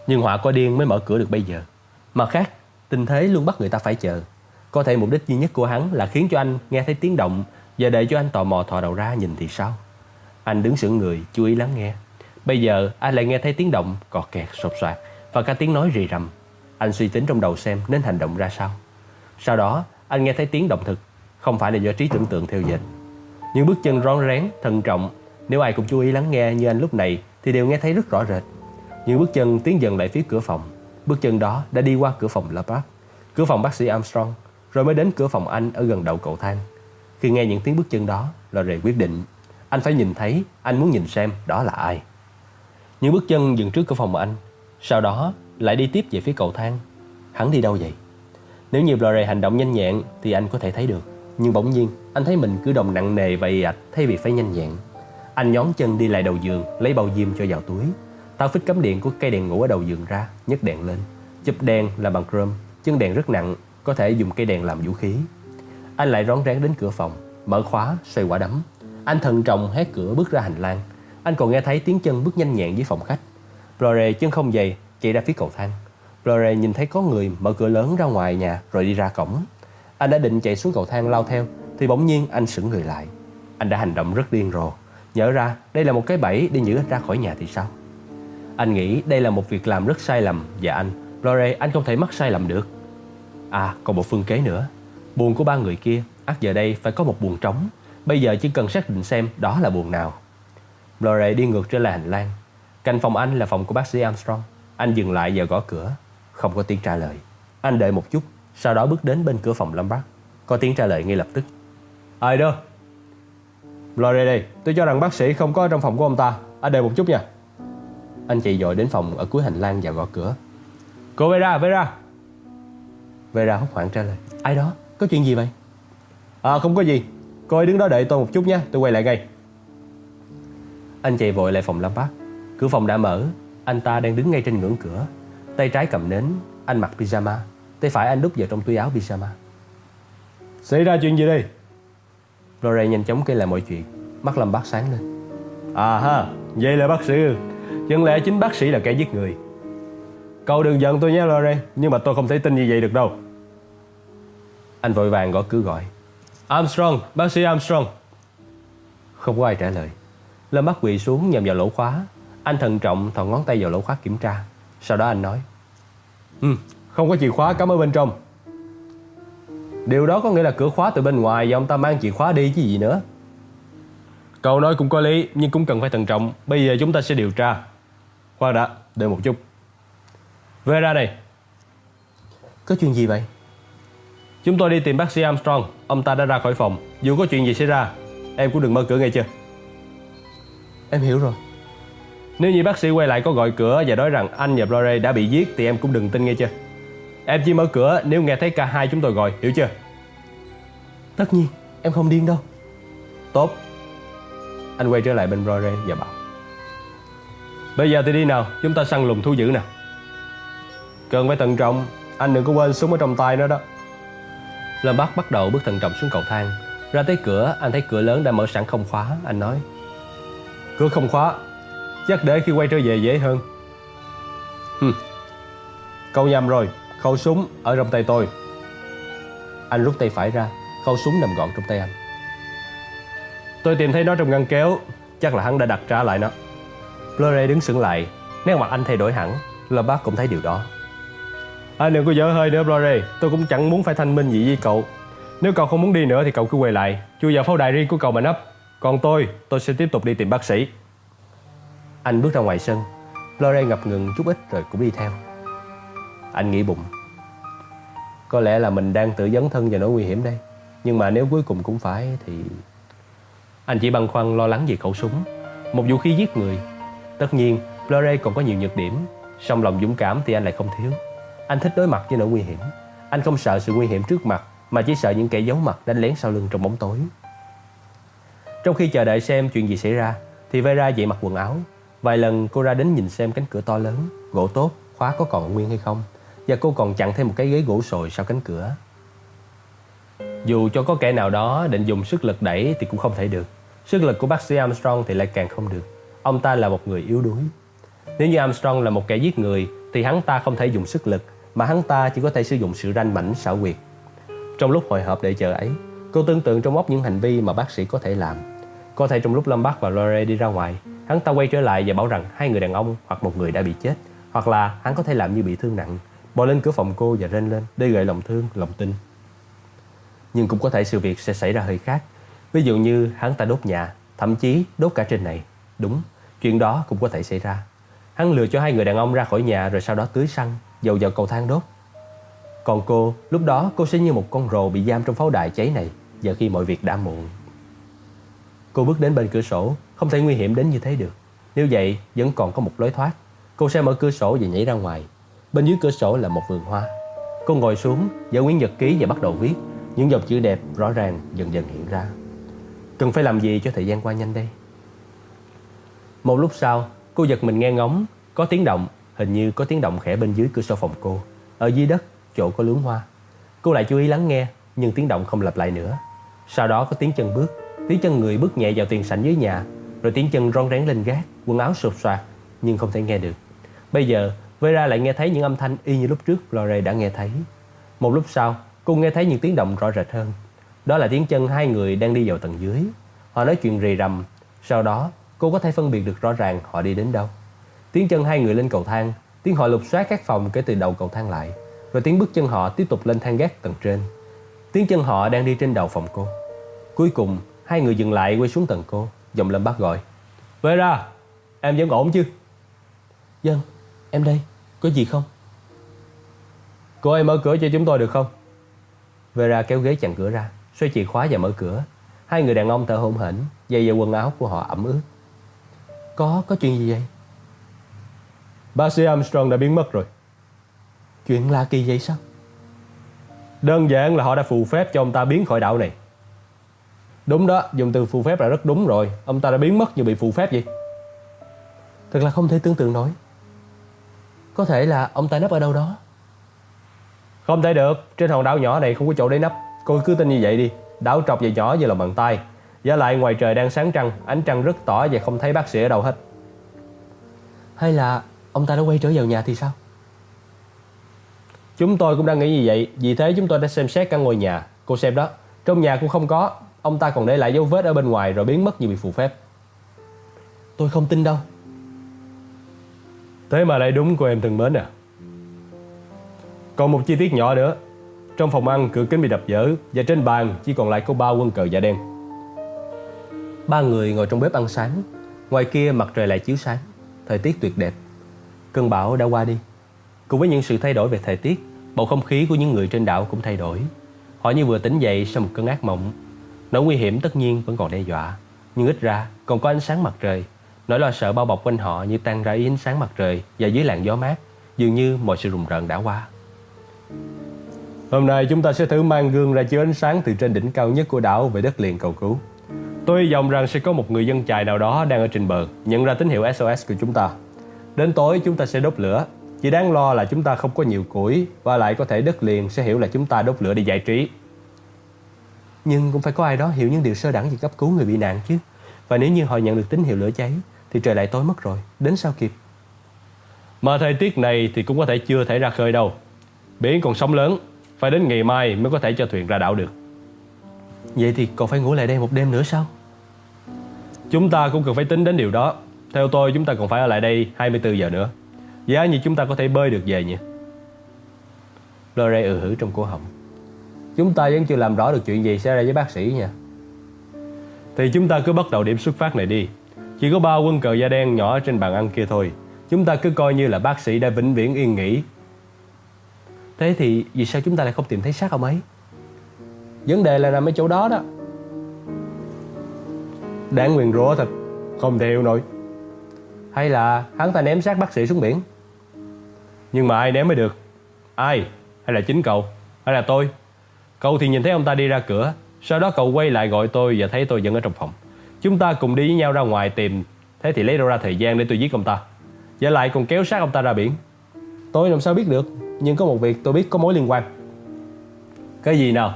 Nhưng họa có điên mới mở cửa được bây giờ. Mặt khác Tình thế luôn bắt người ta phải chờ. Có thể mục đích duy nhất của hắn là khiến cho anh nghe thấy tiếng động và để cho anh tò mò thò đầu ra nhìn thì sao. Anh đứng sững người, chú ý lắng nghe. Bây giờ anh lại nghe thấy tiếng động cọt kẹt sột soạt và cả tiếng nói rì rầm. Anh suy tính trong đầu xem nên hành động ra sao. Sau đó, anh nghe thấy tiếng động thực, không phải là do trí tưởng tượng theo dệt. Những bước chân rón rén, thận trọng, nếu ai cũng chú ý lắng nghe như anh lúc này thì đều nghe thấy rất rõ rệt. Những bước chân tiến dần lại phía cửa phòng. Bước chân đó đã đi qua cửa phòng Lapark, cửa phòng bác sĩ Armstrong, rồi mới đến cửa phòng anh ở gần đầu cầu thang. Khi nghe những tiếng bước chân đó, Lore quyết định anh phải nhìn thấy, anh muốn nhìn xem đó là ai. Những bước chân dừng trước cửa phòng anh, sau đó lại đi tiếp về phía cầu thang. Hắn đi đâu vậy? Nếu như Lore hành động nhanh nhẹn thì anh có thể thấy được. Nhưng bỗng nhiên, anh thấy mình cứ đồng nặng nề và ạch thay vì phải nhanh nhẹn. Anh nhón chân đi lại đầu giường, lấy bao diêm cho vào túi. tao phích cắm điện của cây đèn ngủ ở đầu giường ra, nhấc đèn lên. Chụp đèn là bằng chrome, chân đèn rất nặng, có thể dùng cây đèn làm vũ khí. Anh lại rón rén đến cửa phòng, mở khóa, xoay quả đấm. Anh thận trọng hé cửa bước ra hành lang. Anh còn nghe thấy tiếng chân bước nhanh nhẹn dưới phòng khách. Flore chân không dày, chạy ra phía cầu thang. Flore nhìn thấy có người mở cửa lớn ra ngoài nhà rồi đi ra cổng. Anh đã định chạy xuống cầu thang lao theo thì bỗng nhiên anh sững người lại. Anh đã hành động rất điên rồ. Nhớ ra đây là một cái bẫy để giữ anh ra khỏi nhà thì sao? Anh nghĩ đây là một việc làm rất sai lầm và anh, Flore, anh không thể mắc sai lầm được. À, còn một phương kế nữa. Buồn của ba người kia, ắt giờ đây phải có một buồn trống. Bây giờ chỉ cần xác định xem đó là buồn nào. Flore đi ngược trở lại hành lang. Cạnh phòng anh là phòng của bác sĩ Armstrong. Anh dừng lại và gõ cửa. Không có tiếng trả lời. Anh đợi một chút, sau đó bước đến bên cửa phòng Lombard. Có tiếng trả lời ngay lập tức. Ai đó? Flore đây, tôi cho rằng bác sĩ không có ở trong phòng của ông ta. Anh đợi một chút nha. Anh chạy dội đến phòng ở cuối hành lang và gõ cửa. Cô Vera, Vera. Vera hốt hoảng trả lời. Ai đó? Có chuyện gì vậy? À không có gì. Cô ấy đứng đó đợi tôi một chút nhé, tôi quay lại ngay. Anh chạy vội lại phòng Lampard. Cửa phòng đã mở, anh ta đang đứng ngay trên ngưỡng cửa. Tay trái cầm nến, anh mặc pyjama. Tay phải anh đút vào trong túi áo pyjama. Xảy ra chuyện gì đây? Lore nhanh chóng kể lại mọi chuyện. Mắt Lampard sáng lên. À ha, vậy là bác sĩ Chẳng lẽ chính bác sĩ là kẻ giết người Cậu đừng giận tôi nhé Lore Nhưng mà tôi không thể tin như vậy được đâu Anh vội vàng gõ cửa gọi Armstrong, bác sĩ Armstrong Không có ai trả lời Lâm bắt quỳ xuống nhằm vào lỗ khóa Anh thận trọng thò ngón tay vào lỗ khóa kiểm tra. Sau đó anh nói Ừ, không có chìa khóa cắm ở bên trong. Điều đó có nghĩa là cửa khóa từ bên ngoài Và ông ta mang chìa khóa đi chứ gì nữa. Cậu nói cũng có lý Nhưng cũng cần phải thận trọng. Bây giờ chúng ta sẽ điều tra. Khoan đã, đợi một chút. Về ra đây. Có chuyện gì vậy? Chúng tôi đi tìm bác sĩ Armstrong. Ông ta đã ra khỏi phòng. Dù có chuyện gì xảy ra Em cũng đừng mở cửa ngay chưa? Em hiểu rồi Nếu như bác sĩ quay lại có gọi cửa Và nói rằng anh và Flore đã bị giết Thì em cũng đừng tin nghe chưa? Em chỉ mở cửa nếu nghe thấy cả hai chúng tôi gọi Hiểu chưa? Tất nhiên em không điên đâu. Tốt. Anh quay trở lại bên Flore và bảo Bây giờ thì đi nào Chúng ta săn lùng thu dữ nào Cần phải thận trọng Anh đừng có quên súng ở trong tay nó đó. Lâm Bắc bắt đầu bước thận trọng xuống cầu thang. Ra tới cửa anh thấy cửa lớn đã mở sẵn không khóa. Anh nói Cửa không khóa Chắc để khi quay trở về dễ hơn. Hừm. Cậu nhầm rồi Khẩu súng ở trong tay tôi. Anh rút tay phải ra Khẩu súng nằm gọn trong tay anh. Tôi tìm thấy nó trong ngăn kéo Chắc là hắn đã đặt trả lại nó. Flore đứng sững lại Nét mặt anh thay đổi hẳn Lambert cũng thấy điều đó. Anh đừng có dở hơi nữa Flore Tôi cũng chẳng muốn phải thanh minh gì với cậu. Nếu cậu không muốn đi nữa thì cậu cứ quay lại. Chui vào pháo đài riêng của cậu mà nấp. Còn tôi, tôi sẽ tiếp tục đi tìm bác sĩ anh bước ra ngoài sân Flore ngập ngừng chút ít rồi cũng đi theo Anh nghĩ bụng Có lẽ là mình đang tự dấn thân vào nỗi nguy hiểm đây Nhưng mà nếu cuối cùng cũng phải thì Anh chỉ băn khoăn lo lắng về khẩu súng Một vũ khí giết người Tất nhiên, Flore còn có nhiều nhược điểm, song lòng dũng cảm thì anh lại không thiếu. Anh thích đối mặt với nỗi nguy hiểm. Anh không sợ sự nguy hiểm trước mặt, mà chỉ sợ những kẻ giấu mặt đánh lén sau lưng trong bóng tối. Trong khi chờ đợi xem chuyện gì xảy ra, thì Vera dậy mặc quần áo. Vài lần cô ra đến nhìn xem cánh cửa to lớn, gỗ tốt, khóa có còn nguyên hay không. Và cô còn chặn thêm một cái ghế gỗ sồi sau cánh cửa. Dù cho có kẻ nào đó định dùng sức lực đẩy thì cũng không thể được. Sức lực của bác sĩ Armstrong thì lại càng không được. Ông ta là một người yếu đuối. Nếu như Armstrong là một kẻ giết người thì hắn ta không thể dùng sức lực mà hắn ta chỉ có thể sử dụng sự ranh mảnh xảo quyệt. Trong lúc hồi hộp để chờ ấy, cô tưởng tượng trong óc những hành vi mà bác sĩ có thể làm. Có thể trong lúc Lâm Bắc và Lore đi ra ngoài, hắn ta quay trở lại và bảo rằng hai người đàn ông hoặc một người đã bị chết, Hoặc là hắn có thể làm như bị thương nặng, bò lên cửa phòng cô và rên lên để gợi lòng thương, lòng tin. Nhưng cũng có thể sự việc sẽ xảy ra hơi khác. Ví dụ như hắn ta đốt nhà, thậm chí đốt cả trên này. Đúng, chuyện đó cũng có thể xảy ra. Hắn lừa cho hai người đàn ông ra khỏi nhà rồi sau đó tưới xăng, dầu vào cầu thang đốt. Còn cô, lúc đó cô sẽ như một con rồ bị giam trong pháo đài cháy này, giờ khi mọi việc đã muộn. Cô bước đến bên cửa sổ, không thể nguy hiểm đến như thế được. Nếu vậy, vẫn còn có một lối thoát. Cô sẽ mở cửa sổ và nhảy ra ngoài. Bên dưới cửa sổ là một vườn hoa. Cô ngồi xuống, giở quyển nhật ký và bắt đầu viết. Những dòng chữ đẹp rõ ràng dần dần hiện ra. Cần phải làm gì cho thời gian qua nhanh đây? Một lúc sau, cô giật mình nghe ngóng, có tiếng động, hình như có tiếng động khẽ bên dưới cửa sổ phòng cô. Ở dưới đất, chỗ có luống hoa. Cô lại chú ý lắng nghe, nhưng tiếng động không lặp lại nữa. Sau đó có tiếng chân bước, tiếng chân người bước nhẹ vào tiền sảnh dưới nhà, rồi tiếng chân ron rén lên gác, quần áo sụp soạt, nhưng không thể nghe được. Bây giờ, Vera lại nghe thấy những âm thanh y như lúc trước Lore đã nghe thấy. Một lúc sau, cô nghe thấy những tiếng động rõ rệt hơn. Đó là tiếng chân hai người đang đi vào tầng dưới. Họ nói chuyện rì rầm. Sau đó, cô có thể phân biệt được rõ ràng họ đi đến đâu. Tiếng chân hai người lên cầu thang, tiếng họ lục soát các phòng kể từ đầu cầu thang lại. Rồi tiếng bước chân họ tiếp tục lên thang gác tầng trên. Tiếng chân họ đang đi trên đầu phòng cô. Cuối cùng, hai người dừng lại quay xuống tầng cô, giọng lâm bác gọi. Vera, em vẫn ổn chứ? Dân, em đây, có gì không? Cô ơi mở cửa cho chúng tôi được không? Vera kéo ghế chặn cửa ra, xoay chìa khóa và mở cửa. Hai người đàn ông thở hổn hển, dây vào quần áo của họ ẩm ướt. Có, có chuyện gì vậy? Bác sĩ Armstrong đã biến mất rồi. Chuyện lạ kỳ vậy sao? Đơn giản là họ đã phù phép cho ông ta biến khỏi đảo này. Đúng đó, dùng từ phù phép là rất đúng rồi. Ông ta đã biến mất như bị phù phép vậy. Thật là không thể tưởng tượng nổi. Có thể là ông ta nấp ở đâu đó. Không thể được, trên hòn đảo nhỏ này không có chỗ để nấp. Cô cứ tin như vậy đi. Đảo trọc và nhỏ như là bàn tay. Giá lại ngoài trời đang sáng trăng, ánh trăng rất tỏ và không thấy bác sĩ ở đâu hết. Hay là ông ta đã quay trở vào nhà thì sao? Chúng tôi cũng đang nghĩ như vậy, vì thế chúng tôi đã xem xét căn ngôi nhà. Cô xem đó, trong nhà cũng không có, ông ta còn để lại dấu vết ở bên ngoài rồi biến mất như bị phù phép. Tôi không tin đâu. Thế mà lại đúng cô em thân mến à. Còn một chi tiết nhỏ nữa. Trong phòng ăn cửa kính bị đập vỡ và trên bàn chỉ còn lại có ba quân cờ da đen. Ba người ngồi trong bếp ăn sáng. Ngoài kia mặt trời lại chiếu sáng. Thời tiết tuyệt đẹp. Cơn bão đã qua đi. Cùng với những sự thay đổi về thời tiết, bầu không khí của những người trên đảo cũng thay đổi. Họ như vừa tỉnh dậy sau một cơn ác mộng. Nỗi nguy hiểm tất nhiên vẫn còn đe dọa, nhưng ít ra còn có ánh sáng mặt trời. Nỗi lo sợ bao bọc quanh họ như tan ra ý ánh sáng mặt trời và dưới làn gió mát, dường như mọi sự rùng rợn đã qua. Hôm nay chúng ta sẽ thử mang gương ra chiếu ánh sáng từ trên đỉnh cao nhất của đảo về đất liền cầu cứu. Tôi hy vọng rằng sẽ có một người dân chài nào đó đang ở trên bờ nhận ra tín hiệu SOS của chúng ta. Đến tối chúng ta sẽ đốt lửa chỉ đáng lo là chúng ta không có nhiều củi và lại có thể đất liền sẽ hiểu là chúng ta đốt lửa để giải trí. Nhưng cũng phải có ai đó hiểu những điều sơ đẳng về cấp cứu người bị nạn chứ. Và nếu như họ nhận được tín hiệu lửa cháy thì trời lại tối mất rồi, đến sao kịp. Mà thời tiết này thì cũng có thể chưa thể ra khơi đâu. Biển còn sóng lớn, phải đến ngày mai mới có thể cho thuyền ra đảo được. Vậy thì còn phải ngủ lại đây một đêm nữa sao? Chúng ta cũng cần phải tính đến điều đó. Theo tôi chúng ta còn phải ở lại đây 24 giờ nữa. Giá như chúng ta có thể bơi được về nhỉ? Lore ừ hử trong cổ họng. Chúng ta vẫn chưa làm rõ được chuyện gì xảy ra với bác sĩ nha. Thì chúng ta cứ bắt đầu điểm xuất phát này đi. Chỉ có ba quân cờ da đen nhỏ trên bàn ăn kia thôi. Chúng ta cứ coi như là bác sĩ đã vĩnh viễn yên nghỉ. Thế thì vì sao chúng ta lại không tìm thấy xác ông ấy? Vấn đề là nằm ở chỗ đó đó. Đáng nguyền rủa thật, không thể hiểu nổi. Hay là hắn ta ném xác bác sĩ xuống biển? Nhưng mà ai ném mới được Ai? Hay là chính cậu? Hay là tôi? Cậu thì nhìn thấy ông ta đi ra cửa. Sau đó cậu quay lại gọi tôi và thấy tôi vẫn ở trong phòng. Chúng ta cùng đi với nhau ra ngoài tìm. Thế thì lấy đâu ra thời gian để tôi giết ông ta? Và lại còn kéo sát ông ta ra biển. Tôi làm sao biết được? Nhưng có một việc tôi biết có mối liên quan. Cái gì nào?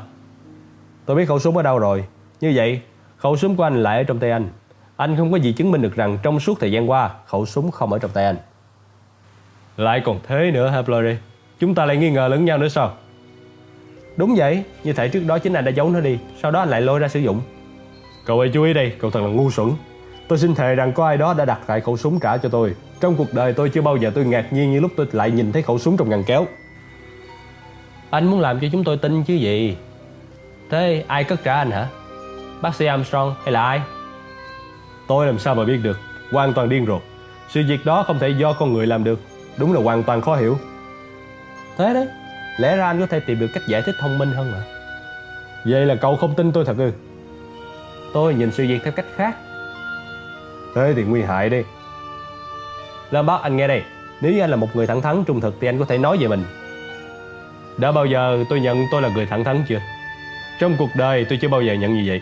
Tôi biết khẩu súng ở đâu rồi. Như vậy khẩu súng của anh lại ở trong tay anh. Anh không có gì chứng minh được rằng Trong suốt thời gian qua khẩu súng không ở trong tay anh. Lại còn thế nữa hả Flurry? Chúng ta lại nghi ngờ lẫn nhau nữa sao? Đúng vậy, như thể trước đó chính anh đã giấu nó đi, sau đó anh lại lôi ra sử dụng. Cậu hãy chú ý đây, cậu thật là ngu xuẩn. Tôi xin thề rằng có ai đó đã đặt lại khẩu súng trả cho tôi. Trong cuộc đời tôi chưa bao giờ tôi ngạc nhiên như lúc tôi lại nhìn thấy khẩu súng trong ngăn kéo Anh muốn làm cho chúng tôi tin chứ gì Thế ai cất trả anh hả? Bác sĩ Armstrong hay là ai? Tôi làm sao mà biết được Hoàn toàn điên rồ Sự việc đó không thể do con người làm được Đúng là hoàn toàn khó hiểu Thế đấy Lẽ ra anh có thể tìm được cách giải thích thông minh hơn mà Vậy là cậu không tin tôi thật ư? Tôi nhìn sự việc theo cách khác. Thế thì nguy hại đi. Lâm Bắc anh nghe đây. Nếu như anh là một người thẳng thắn trung thực Thì anh có thể nói về mình. Đã bao giờ tôi nhận tôi là người thẳng thắn chưa? Trong cuộc đời tôi chưa bao giờ nhận như vậy.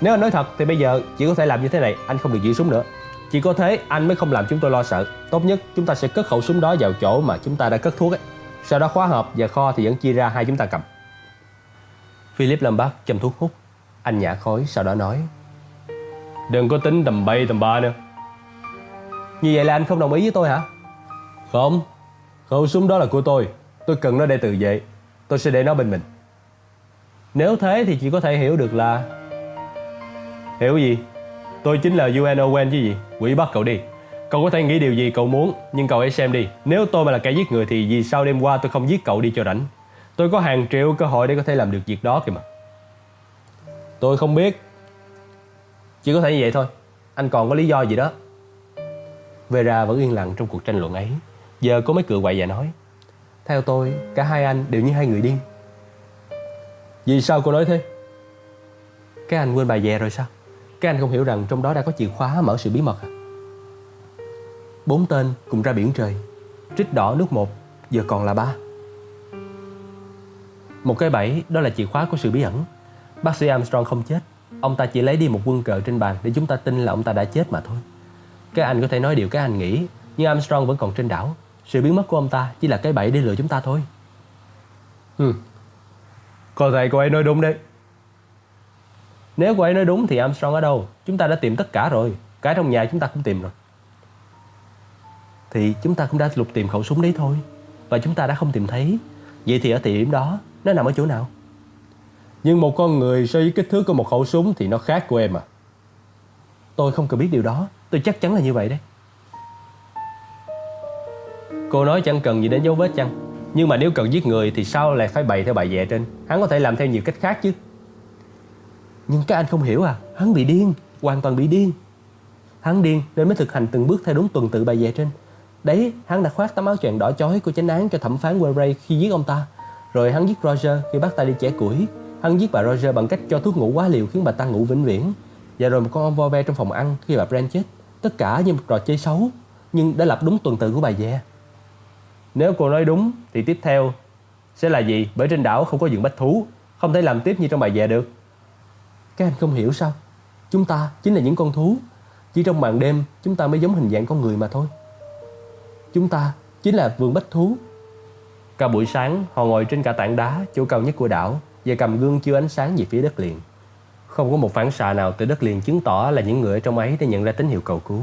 Nếu anh nói thật thì bây giờ chỉ có thể làm như thế này Anh không được giữ súng nữa. Chỉ có thế anh mới không làm chúng tôi lo sợ. Tốt nhất chúng ta sẽ cất khẩu súng đó vào chỗ mà chúng ta đã cất thuốc ấy Sau đó khóa hộp và kho thì vẫn chia ra hai chúng ta cầm. Philip Lombard châm thuốc hút. Anh nhả khói sau đó nói Đừng có tính tầm bay tầm ba nữa. Như vậy là anh không đồng ý với tôi hả? Không. Khẩu súng đó là của tôi. Tôi cần nó để tự vệ. Tôi sẽ để nó bên mình. Nếu thế thì chỉ có thể hiểu được là Hiểu gì? Tôi chính là UNON chứ gì? Quỷ bắt cậu đi Cậu có thể nghĩ điều gì cậu muốn, Nhưng cậu hãy xem đi. Nếu tôi mà là kẻ giết người thì vì sao đêm qua tôi không giết cậu đi cho rảnh? Tôi có hàng triệu cơ hội để có thể làm được việc đó kìa mà. Tôi không biết. Chỉ có thể như vậy thôi. Anh còn có lý do gì đó. Vera vẫn yên lặng trong cuộc tranh luận ấy. Giờ có mấy cựa quậy và nói, Theo tôi, cả hai anh đều như hai người điên. Vì sao cô nói thế? Cái anh quên bài về rồi sao? Cái anh không hiểu rằng trong đó đã có chìa khóa mở sự bí mật à? Bốn tên cùng ra biển trời Trích đỏ nước một Giờ còn là ba một cái bẫy đó là chìa khóa của sự bí ẩn. Bác sĩ Armstrong không chết. Ông ta chỉ lấy đi một quân cờ trên bàn để chúng ta tin là ông ta đã chết mà thôi. Các anh có thể nói điều các anh nghĩ, nhưng Armstrong vẫn còn trên đảo. Sự biến mất của ông ta chỉ là cái bẫy để lừa chúng ta thôi. Ừ. Có thể cô ấy nói đúng đấy. Nếu cô ấy nói đúng thì Armstrong ở đâu? Chúng ta đã tìm tất cả rồi. Cái trong nhà chúng ta cũng tìm rồi. Thì chúng ta cũng đã lục tìm khẩu súng đấy thôi. Và chúng ta đã không tìm thấy. Vậy thì ở địa điểm đó nó nằm ở chỗ nào? Nhưng một con người so với kích thước của một khẩu súng thì nó khác của em à. Tôi không cần biết điều đó, tôi chắc chắn là như vậy đấy. Cô nói chẳng cần gì đến dấu vết chăng? Nhưng mà nếu cần giết người thì sao lại phải bày theo bài vẽ trên? Hắn có thể làm theo nhiều cách khác chứ. Nhưng các anh không hiểu à, hắn bị điên, hoàn toàn bị điên. Hắn điên nên mới thực hành từng bước theo đúng tuần tự bài vẽ trên. Đấy, hắn đã khoác tấm áo choàng đỏ chói của chánh án cho thẩm phán Welray khi giết ông ta. Rồi hắn giết Roger khi bắt tay đi chẻ củi. Hắn giết bà Roger bằng cách cho thuốc ngủ quá liều khiến bà ta ngủ vĩnh viễn. Và rồi một con ong vo ve trong phòng ăn khi bà Brand chết. Tất cả như một trò chơi xấu, nhưng đã lập đúng tuần tự của bài vẽ. Nếu cô nói đúng thì tiếp theo sẽ là gì? Bởi trên đảo không có giường bách thú, không thể làm tiếp như trong bài vẽ được. Các anh không hiểu sao? Chúng ta chính là những con thú. Chỉ trong màn đêm chúng ta mới giống hình dạng con người mà thôi. Chúng ta chính là vườn bách thú Cả buổi sáng, họ ngồi trên cả tảng đá chỗ cao nhất của đảo và cầm gương chiếu ánh sáng về phía đất liền. Không có một phản xạ nào từ đất liền chứng tỏ là những người ở trong ấy đã nhận ra tín hiệu cầu cứu.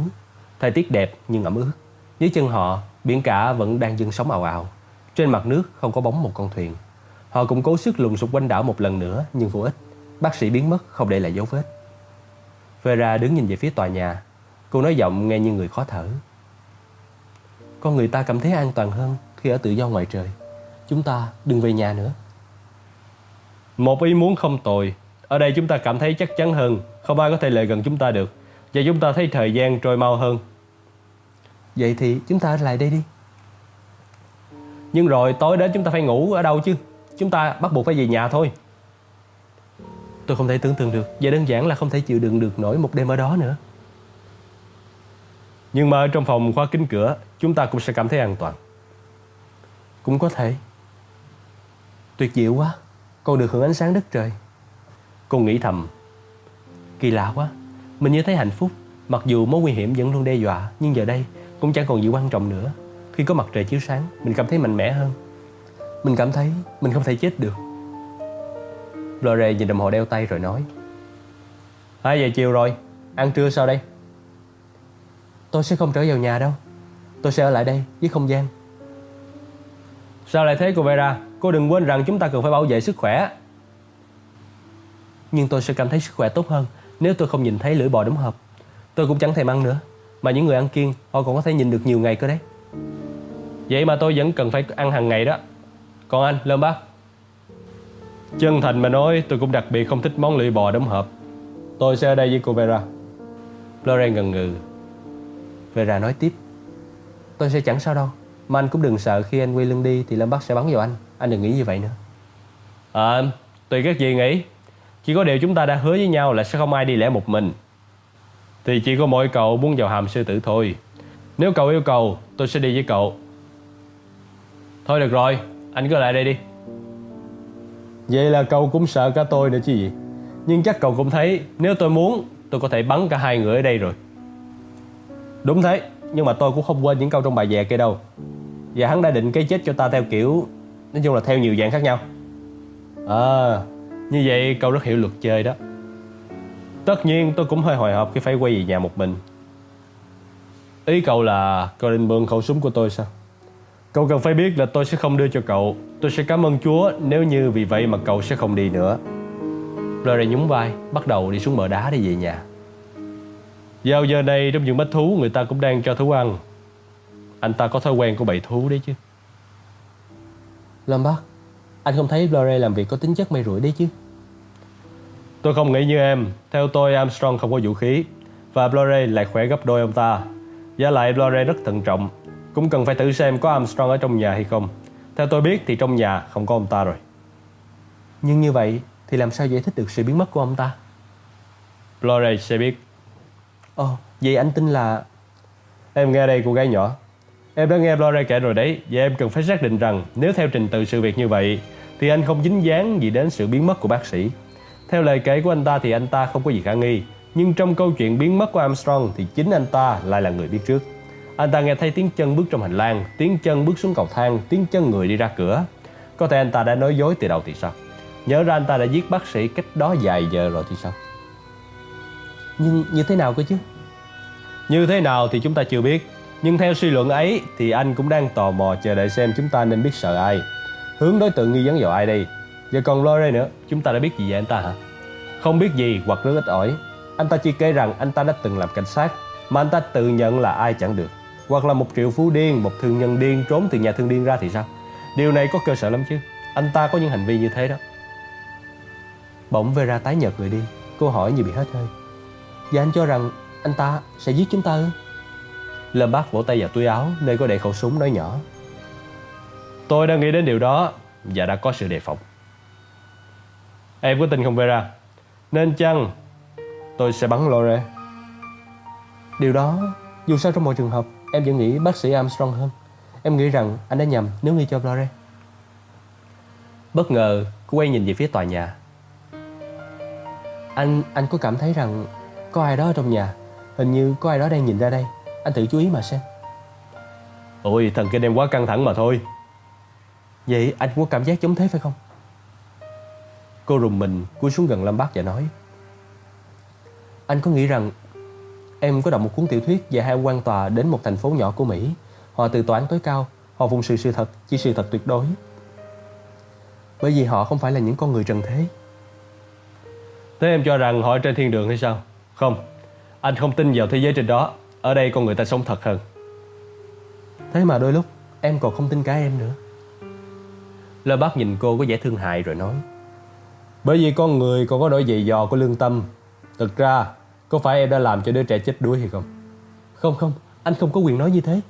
Thời tiết đẹp nhưng ẩm ướt. Dưới chân họ, biển cả vẫn đang dâng sóng ào ào. Trên mặt nước không có bóng một con thuyền. Họ cũng cố sức lùng sục quanh đảo một lần nữa nhưng vô ích. Bác sĩ biến mất không để lại dấu vết. Vera đứng nhìn về phía tòa nhà. Cô nói giọng nghe như người khó thở. Con người ta cảm thấy an toàn hơn khi ở tự do ngoài trời. Chúng ta đừng về nhà nữa. Một ý muốn không tồi. Ở đây chúng ta cảm thấy chắc chắn hơn. Không ai có thể lại gần chúng ta được. Và chúng ta thấy thời gian trôi mau hơn. Vậy thì chúng ta ở lại đây đi. Nhưng rồi tối đến chúng ta phải ngủ ở đâu chứ? Chúng ta bắt buộc phải về nhà thôi. Tôi không thể tưởng tượng được Và đơn giản là không thể chịu đựng được nổi một đêm ở đó nữa Nhưng mà ở trong phòng khóa kính cửa Chúng ta cũng sẽ cảm thấy an toàn. Cũng có thể. Tuyệt diệu quá. Con được hưởng ánh sáng đất trời. Cô nghĩ thầm. Kỳ lạ quá. Mình như thấy hạnh phúc. Mặc dù mối nguy hiểm vẫn luôn đe dọa Nhưng giờ đây cũng chẳng còn gì quan trọng nữa. Khi có mặt trời chiếu sáng Mình cảm thấy mạnh mẽ hơn. Mình cảm thấy mình không thể chết được. Lore nhìn đồng hồ đeo tay rồi nói. 2 giờ chiều rồi. Ăn trưa sau đây Tôi sẽ không trở vào nhà đâu. Tôi sẽ ở lại đây với không gian. Sao lại thế cô Vera Cô đừng quên rằng chúng ta cần phải bảo vệ sức khỏe. Nhưng tôi sẽ cảm thấy sức khỏe tốt hơn Nếu tôi không nhìn thấy lưỡi bò đóng hộp. Tôi cũng chẳng thèm ăn nữa Mà những người ăn kiêng Họ còn có thể nhìn được nhiều ngày cơ đấy. Vậy mà tôi vẫn cần phải ăn hàng ngày đó. Còn anh, Lâm Bác? Chân thành mà nói tôi cũng đặc biệt không thích món lưỡi bò đóng hộp. Tôi sẽ ở đây với cô Vera Loren ngần ngừ. Vera nói tiếp. Tôi sẽ chẳng sao đâu Mà anh cũng đừng sợ khi anh quay lưng đi Thì Lâm Bắc sẽ bắn vào anh. Anh đừng nghĩ như vậy nữa. À tùy các gì nghĩ. Chỉ có điều chúng ta đã hứa với nhau là sẽ không ai đi lẻ một mình. Thì chỉ có mỗi cậu muốn vào hàm sư tử thôi. Nếu cậu yêu cầu tôi sẽ đi với cậu. Thôi được rồi Anh cứ lại đây đi. Vậy là cậu cũng sợ cả tôi nữa chứ gì. Nhưng chắc cậu cũng thấy Nếu tôi muốn tôi có thể bắn cả hai người ở đây rồi Đúng thế, Nhưng mà tôi cũng không quên những câu trong bài về kia đâu. Và hắn đã định cái chết cho ta theo kiểu, Nói chung là theo nhiều dạng khác nhau. À Như vậy câu rất hiểu luật chơi đó. Tất nhiên tôi cũng hơi hồi hộp khi phải quay về nhà một mình. Ý cậu là cậu định mượn khẩu súng của tôi sao? Cậu cần phải biết là tôi sẽ không đưa cho cậu. Tôi sẽ cảm ơn Chúa, nếu như vì vậy mà cậu sẽ không đi nữa. Rồi nhún vai, Bắt đầu đi xuống bờ đá để về nhà. Vào giờ này trong những bách thú Người ta cũng đang cho thú ăn. Anh ta có thói quen của bầy thú đấy chứ. Lâm Bắc Anh không thấy Blore làm việc có tính chất mây rủi đấy chứ? Tôi không nghĩ như em. Theo tôi Armstrong không có vũ khí. Và Blore lại khỏe gấp đôi ông ta. Và lại Blore rất thận trọng. Cũng cần phải thử xem có Armstrong ở trong nhà hay không. Theo tôi biết thì trong nhà không có ông ta rồi. Nhưng như vậy thì làm sao giải thích được sự biến mất của ông ta? Flores sẽ biết Ồ, oh, vậy anh tin là Em nghe đây cô gái nhỏ Em đã nghe Laura kể rồi đấy Và em cần phải xác định rằng Nếu theo trình tự sự việc như vậy Thì anh không dính dáng gì đến sự biến mất của bác sĩ Theo lời kể của anh ta thì anh ta không có gì khả nghi Nhưng trong câu chuyện biến mất của Armstrong Thì chính anh ta lại là người biết trước anh ta nghe thấy tiếng chân bước trong hành lang, tiếng chân bước xuống cầu thang, tiếng chân người đi ra cửa. Có thể anh ta đã nói dối từ đầu thì sao? Nhớ ra anh ta đã giết bác sĩ cách đó vài giờ rồi thì sao? Nhưng như thế nào cơ chứ? Như thế nào thì chúng ta chưa biết. Nhưng theo suy luận ấy thì anh cũng đang tò mò chờ đợi xem chúng ta nên biết sợ ai. Hướng đối tượng nghi vấn vào ai đây? Và còn Lore nữa, chúng ta đã biết gì về anh ta hả? Không biết gì hoặc rất ít ỏi. Anh ta chỉ kể rằng anh ta đã từng làm cảnh sát, mà anh ta tự nhận là ai chẳng được. Hoặc là một triệu phú điên, một thương nhân điên trốn từ nhà thương điên ra thì sao? Điều này có cơ sở lắm chứ. Anh ta có những hành vi như thế đó. Bỗng Vera tái nhợt người đi. Cô hỏi như bị hết hơi. Và anh cho rằng anh ta sẽ giết chúng ta ư? Lâm Bác vỗ tay vào túi áo nơi có để khẩu súng nói nhỏ. Tôi đã nghĩ đến điều đó và đã có sự đề phòng. Em có tin không Vera? Nên chăng tôi sẽ bắn Lore? Điều đó dù sao trong mọi trường hợp Em vẫn nghĩ bác sĩ Armstrong hơn Em nghĩ rằng anh đã nhầm nếu nghi cho Flore Bất ngờ cô quay nhìn về phía tòa nhà Anh anh có cảm thấy rằng Có ai đó ở trong nhà Hình như có ai đó đang nhìn ra đây Anh thử chú ý mà xem Ôi thần kinh em quá căng thẳng mà thôi Vậy anh có cảm giác giống thế phải không Cô rùng mình cúi xuống gần Lâm Bắc và nói Anh có nghĩ rằng Em có đọc một cuốn tiểu thuyết về hai quan tòa đến một thành phố nhỏ của Mỹ. Họ từ tòa án tối cao, họ phụng sự sự thật, chỉ sự thật tuyệt đối. Bởi vì họ không phải là những con người trần thế. Thế em cho rằng họ trên thiên đường hay sao? Không, anh không tin vào thế giới trên đó. Ở đây con người ta sống thật hơn. Thế mà đôi lúc em còn không tin cả em nữa. Lơ bác nhìn cô có vẻ thương hại rồi nói Bởi vì con người còn có nỗi dày dò của lương tâm Thực ra có phải em đã làm cho đứa trẻ chết đuối hay không? Không không, anh không có quyền nói như thế.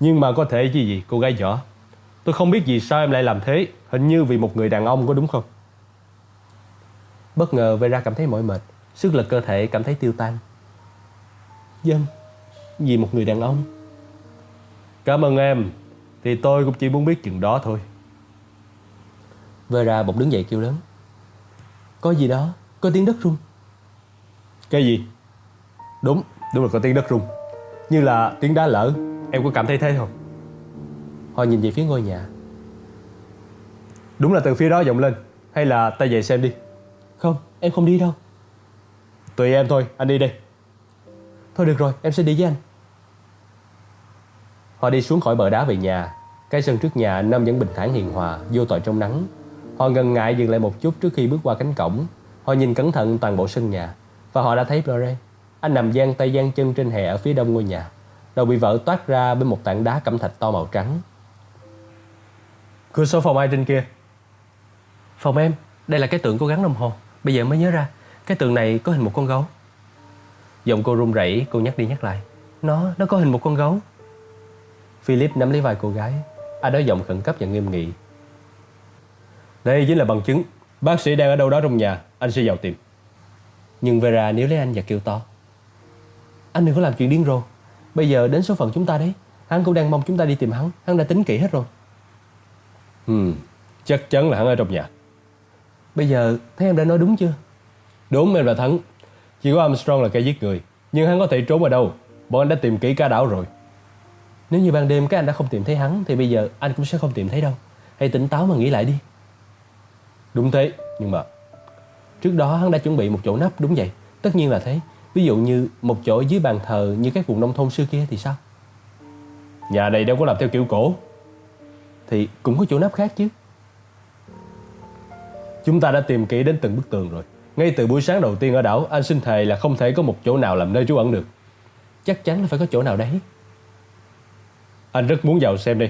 Nhưng mà có thể gì gì, cô gái nhỏ. Tôi không biết vì sao em lại làm thế. Hình như vì một người đàn ông có đúng không? Bất ngờ Vera cảm thấy mỏi mệt. Sức lực cơ thể cảm thấy tiêu tan. Dân, vì một người đàn ông. Cảm ơn em. Thì tôi cũng chỉ muốn biết chừng đó thôi. Vera bỗng đứng dậy kêu lớn. Có gì đó có tiếng đất rung Cái gì? Đúng, đúng là có tiếng đất rung Như là tiếng đá lở Em có cảm thấy thế không? Họ nhìn về phía ngôi nhà Đúng là từ phía đó vọng lên Hay là ta về xem đi Không, em không đi đâu Tùy em thôi, anh đi đi Thôi được rồi, em sẽ đi với anh Họ đi xuống khỏi bờ đá về nhà Cái sân trước nhà Năm vẫn bình thản hiền hòa Vô tội trong nắng Họ ngần ngại dừng lại một chút trước khi bước qua cánh cổng Họ nhìn cẩn thận toàn bộ sân nhà và họ đã thấy Blore. Anh nằm giang tay giang chân trên hè ở phía đông ngôi nhà. Đầu bị vỡ toát ra bên một tảng đá cẩm thạch to màu trắng. Cửa sổ phòng ai trên kia? Phòng em, đây là cái tượng cố gắng đồng hồ. Bây giờ mới nhớ ra, cái tượng này có hình một con gấu. Giọng cô run rẩy, cô nhắc đi nhắc lại. Nó, nó có hình một con gấu. Philip nắm lấy vai cô gái. Ai đó giọng khẩn cấp và nghiêm nghị. Đây chính là bằng chứng. Bác sĩ đang ở đâu đó trong nhà, anh sẽ vào tìm. Nhưng Vera nếu lấy anh và kêu to. Anh đừng có làm chuyện điên rồ. Bây giờ đến số phận chúng ta đấy. Hắn cũng đang mong chúng ta đi tìm hắn. Hắn đã tính kỹ hết rồi. Hmm, chắc chắn là hắn ở trong nhà. Bây giờ thấy em đã nói đúng chưa? Đúng em là Thắng. Chỉ có Armstrong là kẻ giết người. Nhưng hắn có thể trốn ở đâu? Bọn anh đã tìm kỹ cả đảo rồi. Nếu như ban đêm các anh đã không tìm thấy hắn Thì bây giờ anh cũng sẽ không tìm thấy đâu Hãy tỉnh táo mà nghĩ lại đi Đúng thế, nhưng mà Trước đó hắn đã chuẩn bị một chỗ nắp đúng vậy Tất nhiên là thế Ví dụ như một chỗ dưới bàn thờ như các vùng nông thôn xưa kia thì sao Nhà này đâu có làm theo kiểu cổ Thì cũng có chỗ nắp khác chứ Chúng ta đã tìm kỹ đến từng bức tường rồi ngay từ buổi sáng đầu tiên ở đảo, Anh xin thề là không thể có một chỗ nào làm nơi trú ẩn được. Chắc chắn là phải có chỗ nào đấy. Anh rất muốn vào xem đi.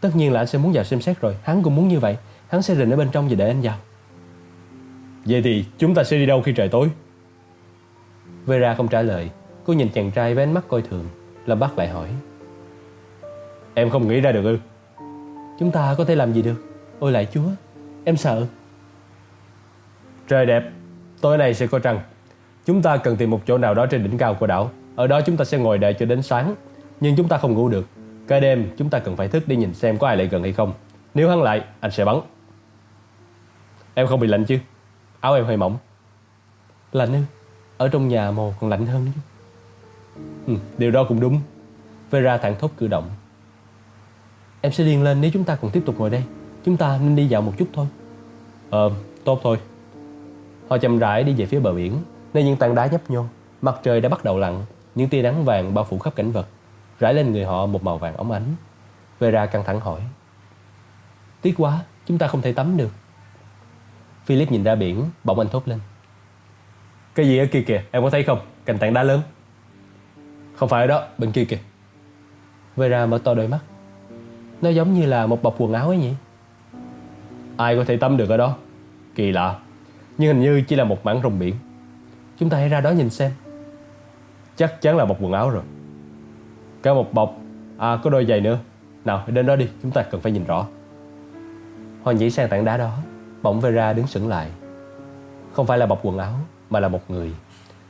Tất nhiên là anh sẽ muốn vào xem xét rồi. Hắn cũng muốn như vậy. Hắn sẽ rình ở bên trong và để anh vào. Vậy thì chúng ta sẽ đi đâu khi trời tối? Vera không trả lời. Cô nhìn chàng trai với ánh mắt coi thường. Lâm bác lại hỏi. Em không nghĩ ra được ư? Chúng ta có thể làm gì được? Ôi lại chúa, Em sợ. Trời đẹp Tối nay sẽ có trăng. Chúng ta cần tìm một chỗ nào đó trên đỉnh cao của đảo. Ở đó chúng ta sẽ ngồi đợi cho đến sáng. Nhưng chúng ta không ngủ được. Cả đêm chúng ta cần phải thức đi nhìn xem có ai lại gần hay không. Nếu hắn lại anh sẽ bắn. Em không bị lạnh chứ? Áo em hơi mỏng. Lạnh ư? Ở trong nhà mồ còn lạnh hơn chứ. Ừ, Điều đó cũng đúng. Vera thẳng thốt cử động. Em sẽ điên lên nếu chúng ta còn tiếp tục ngồi đây. Chúng ta nên đi dạo một chút thôi. Ờ, tốt thôi. Họ chậm rãi đi về phía bờ biển. Nơi những tảng đá nhấp nhô Mặt trời đã bắt đầu lặn Những tia nắng vàng bao phủ khắp cảnh vật Rải lên người họ một màu vàng óng ánh. Vera căng thẳng hỏi Tiếc quá, chúng ta không thể tắm được. Philip nhìn ra biển, bỗng anh thốt lên Cái gì ở kia kìa, em có thấy không? Cành tảng đá lớn. Không phải ở đó, bên kia kìa. Vera mở to đôi mắt Nó giống như là một bọc quần áo ấy nhỉ? Ai có thể tắm được ở đó? Kỳ lạ. Nhưng hình như chỉ là một mảng rồng biển. Chúng ta hãy ra đó nhìn xem. Chắc chắn là một quần áo rồi. Cả một bọc. À có đôi giày nữa. Nào đến đó đi. Chúng ta cần phải nhìn rõ. Hoàng dĩ sang tảng đá đó, Bỗng Vera đứng sững lại. Không phải là bọc quần áo, Mà là một người.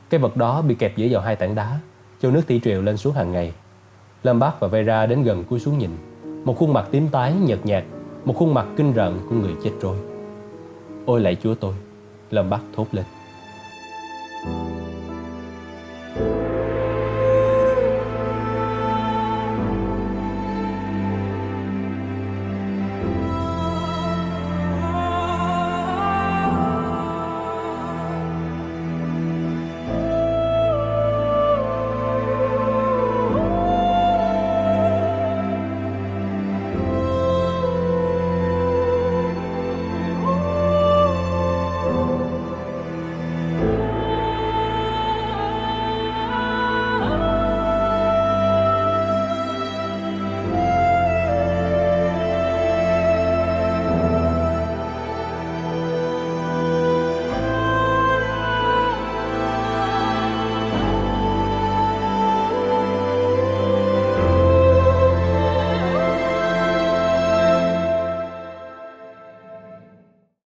Cái vật đó bị kẹp giữa vào hai tảng đá, cho nước tỉ triều lên xuống hàng ngày. Lâm Bác và Vera đến gần cúi xuống nhìn. Một khuôn mặt tím tái, nhợt nhạt, Một khuôn mặt kinh rợn của người chết rồi Ôi lạy chúa tôi Lâm bắc thốt lên.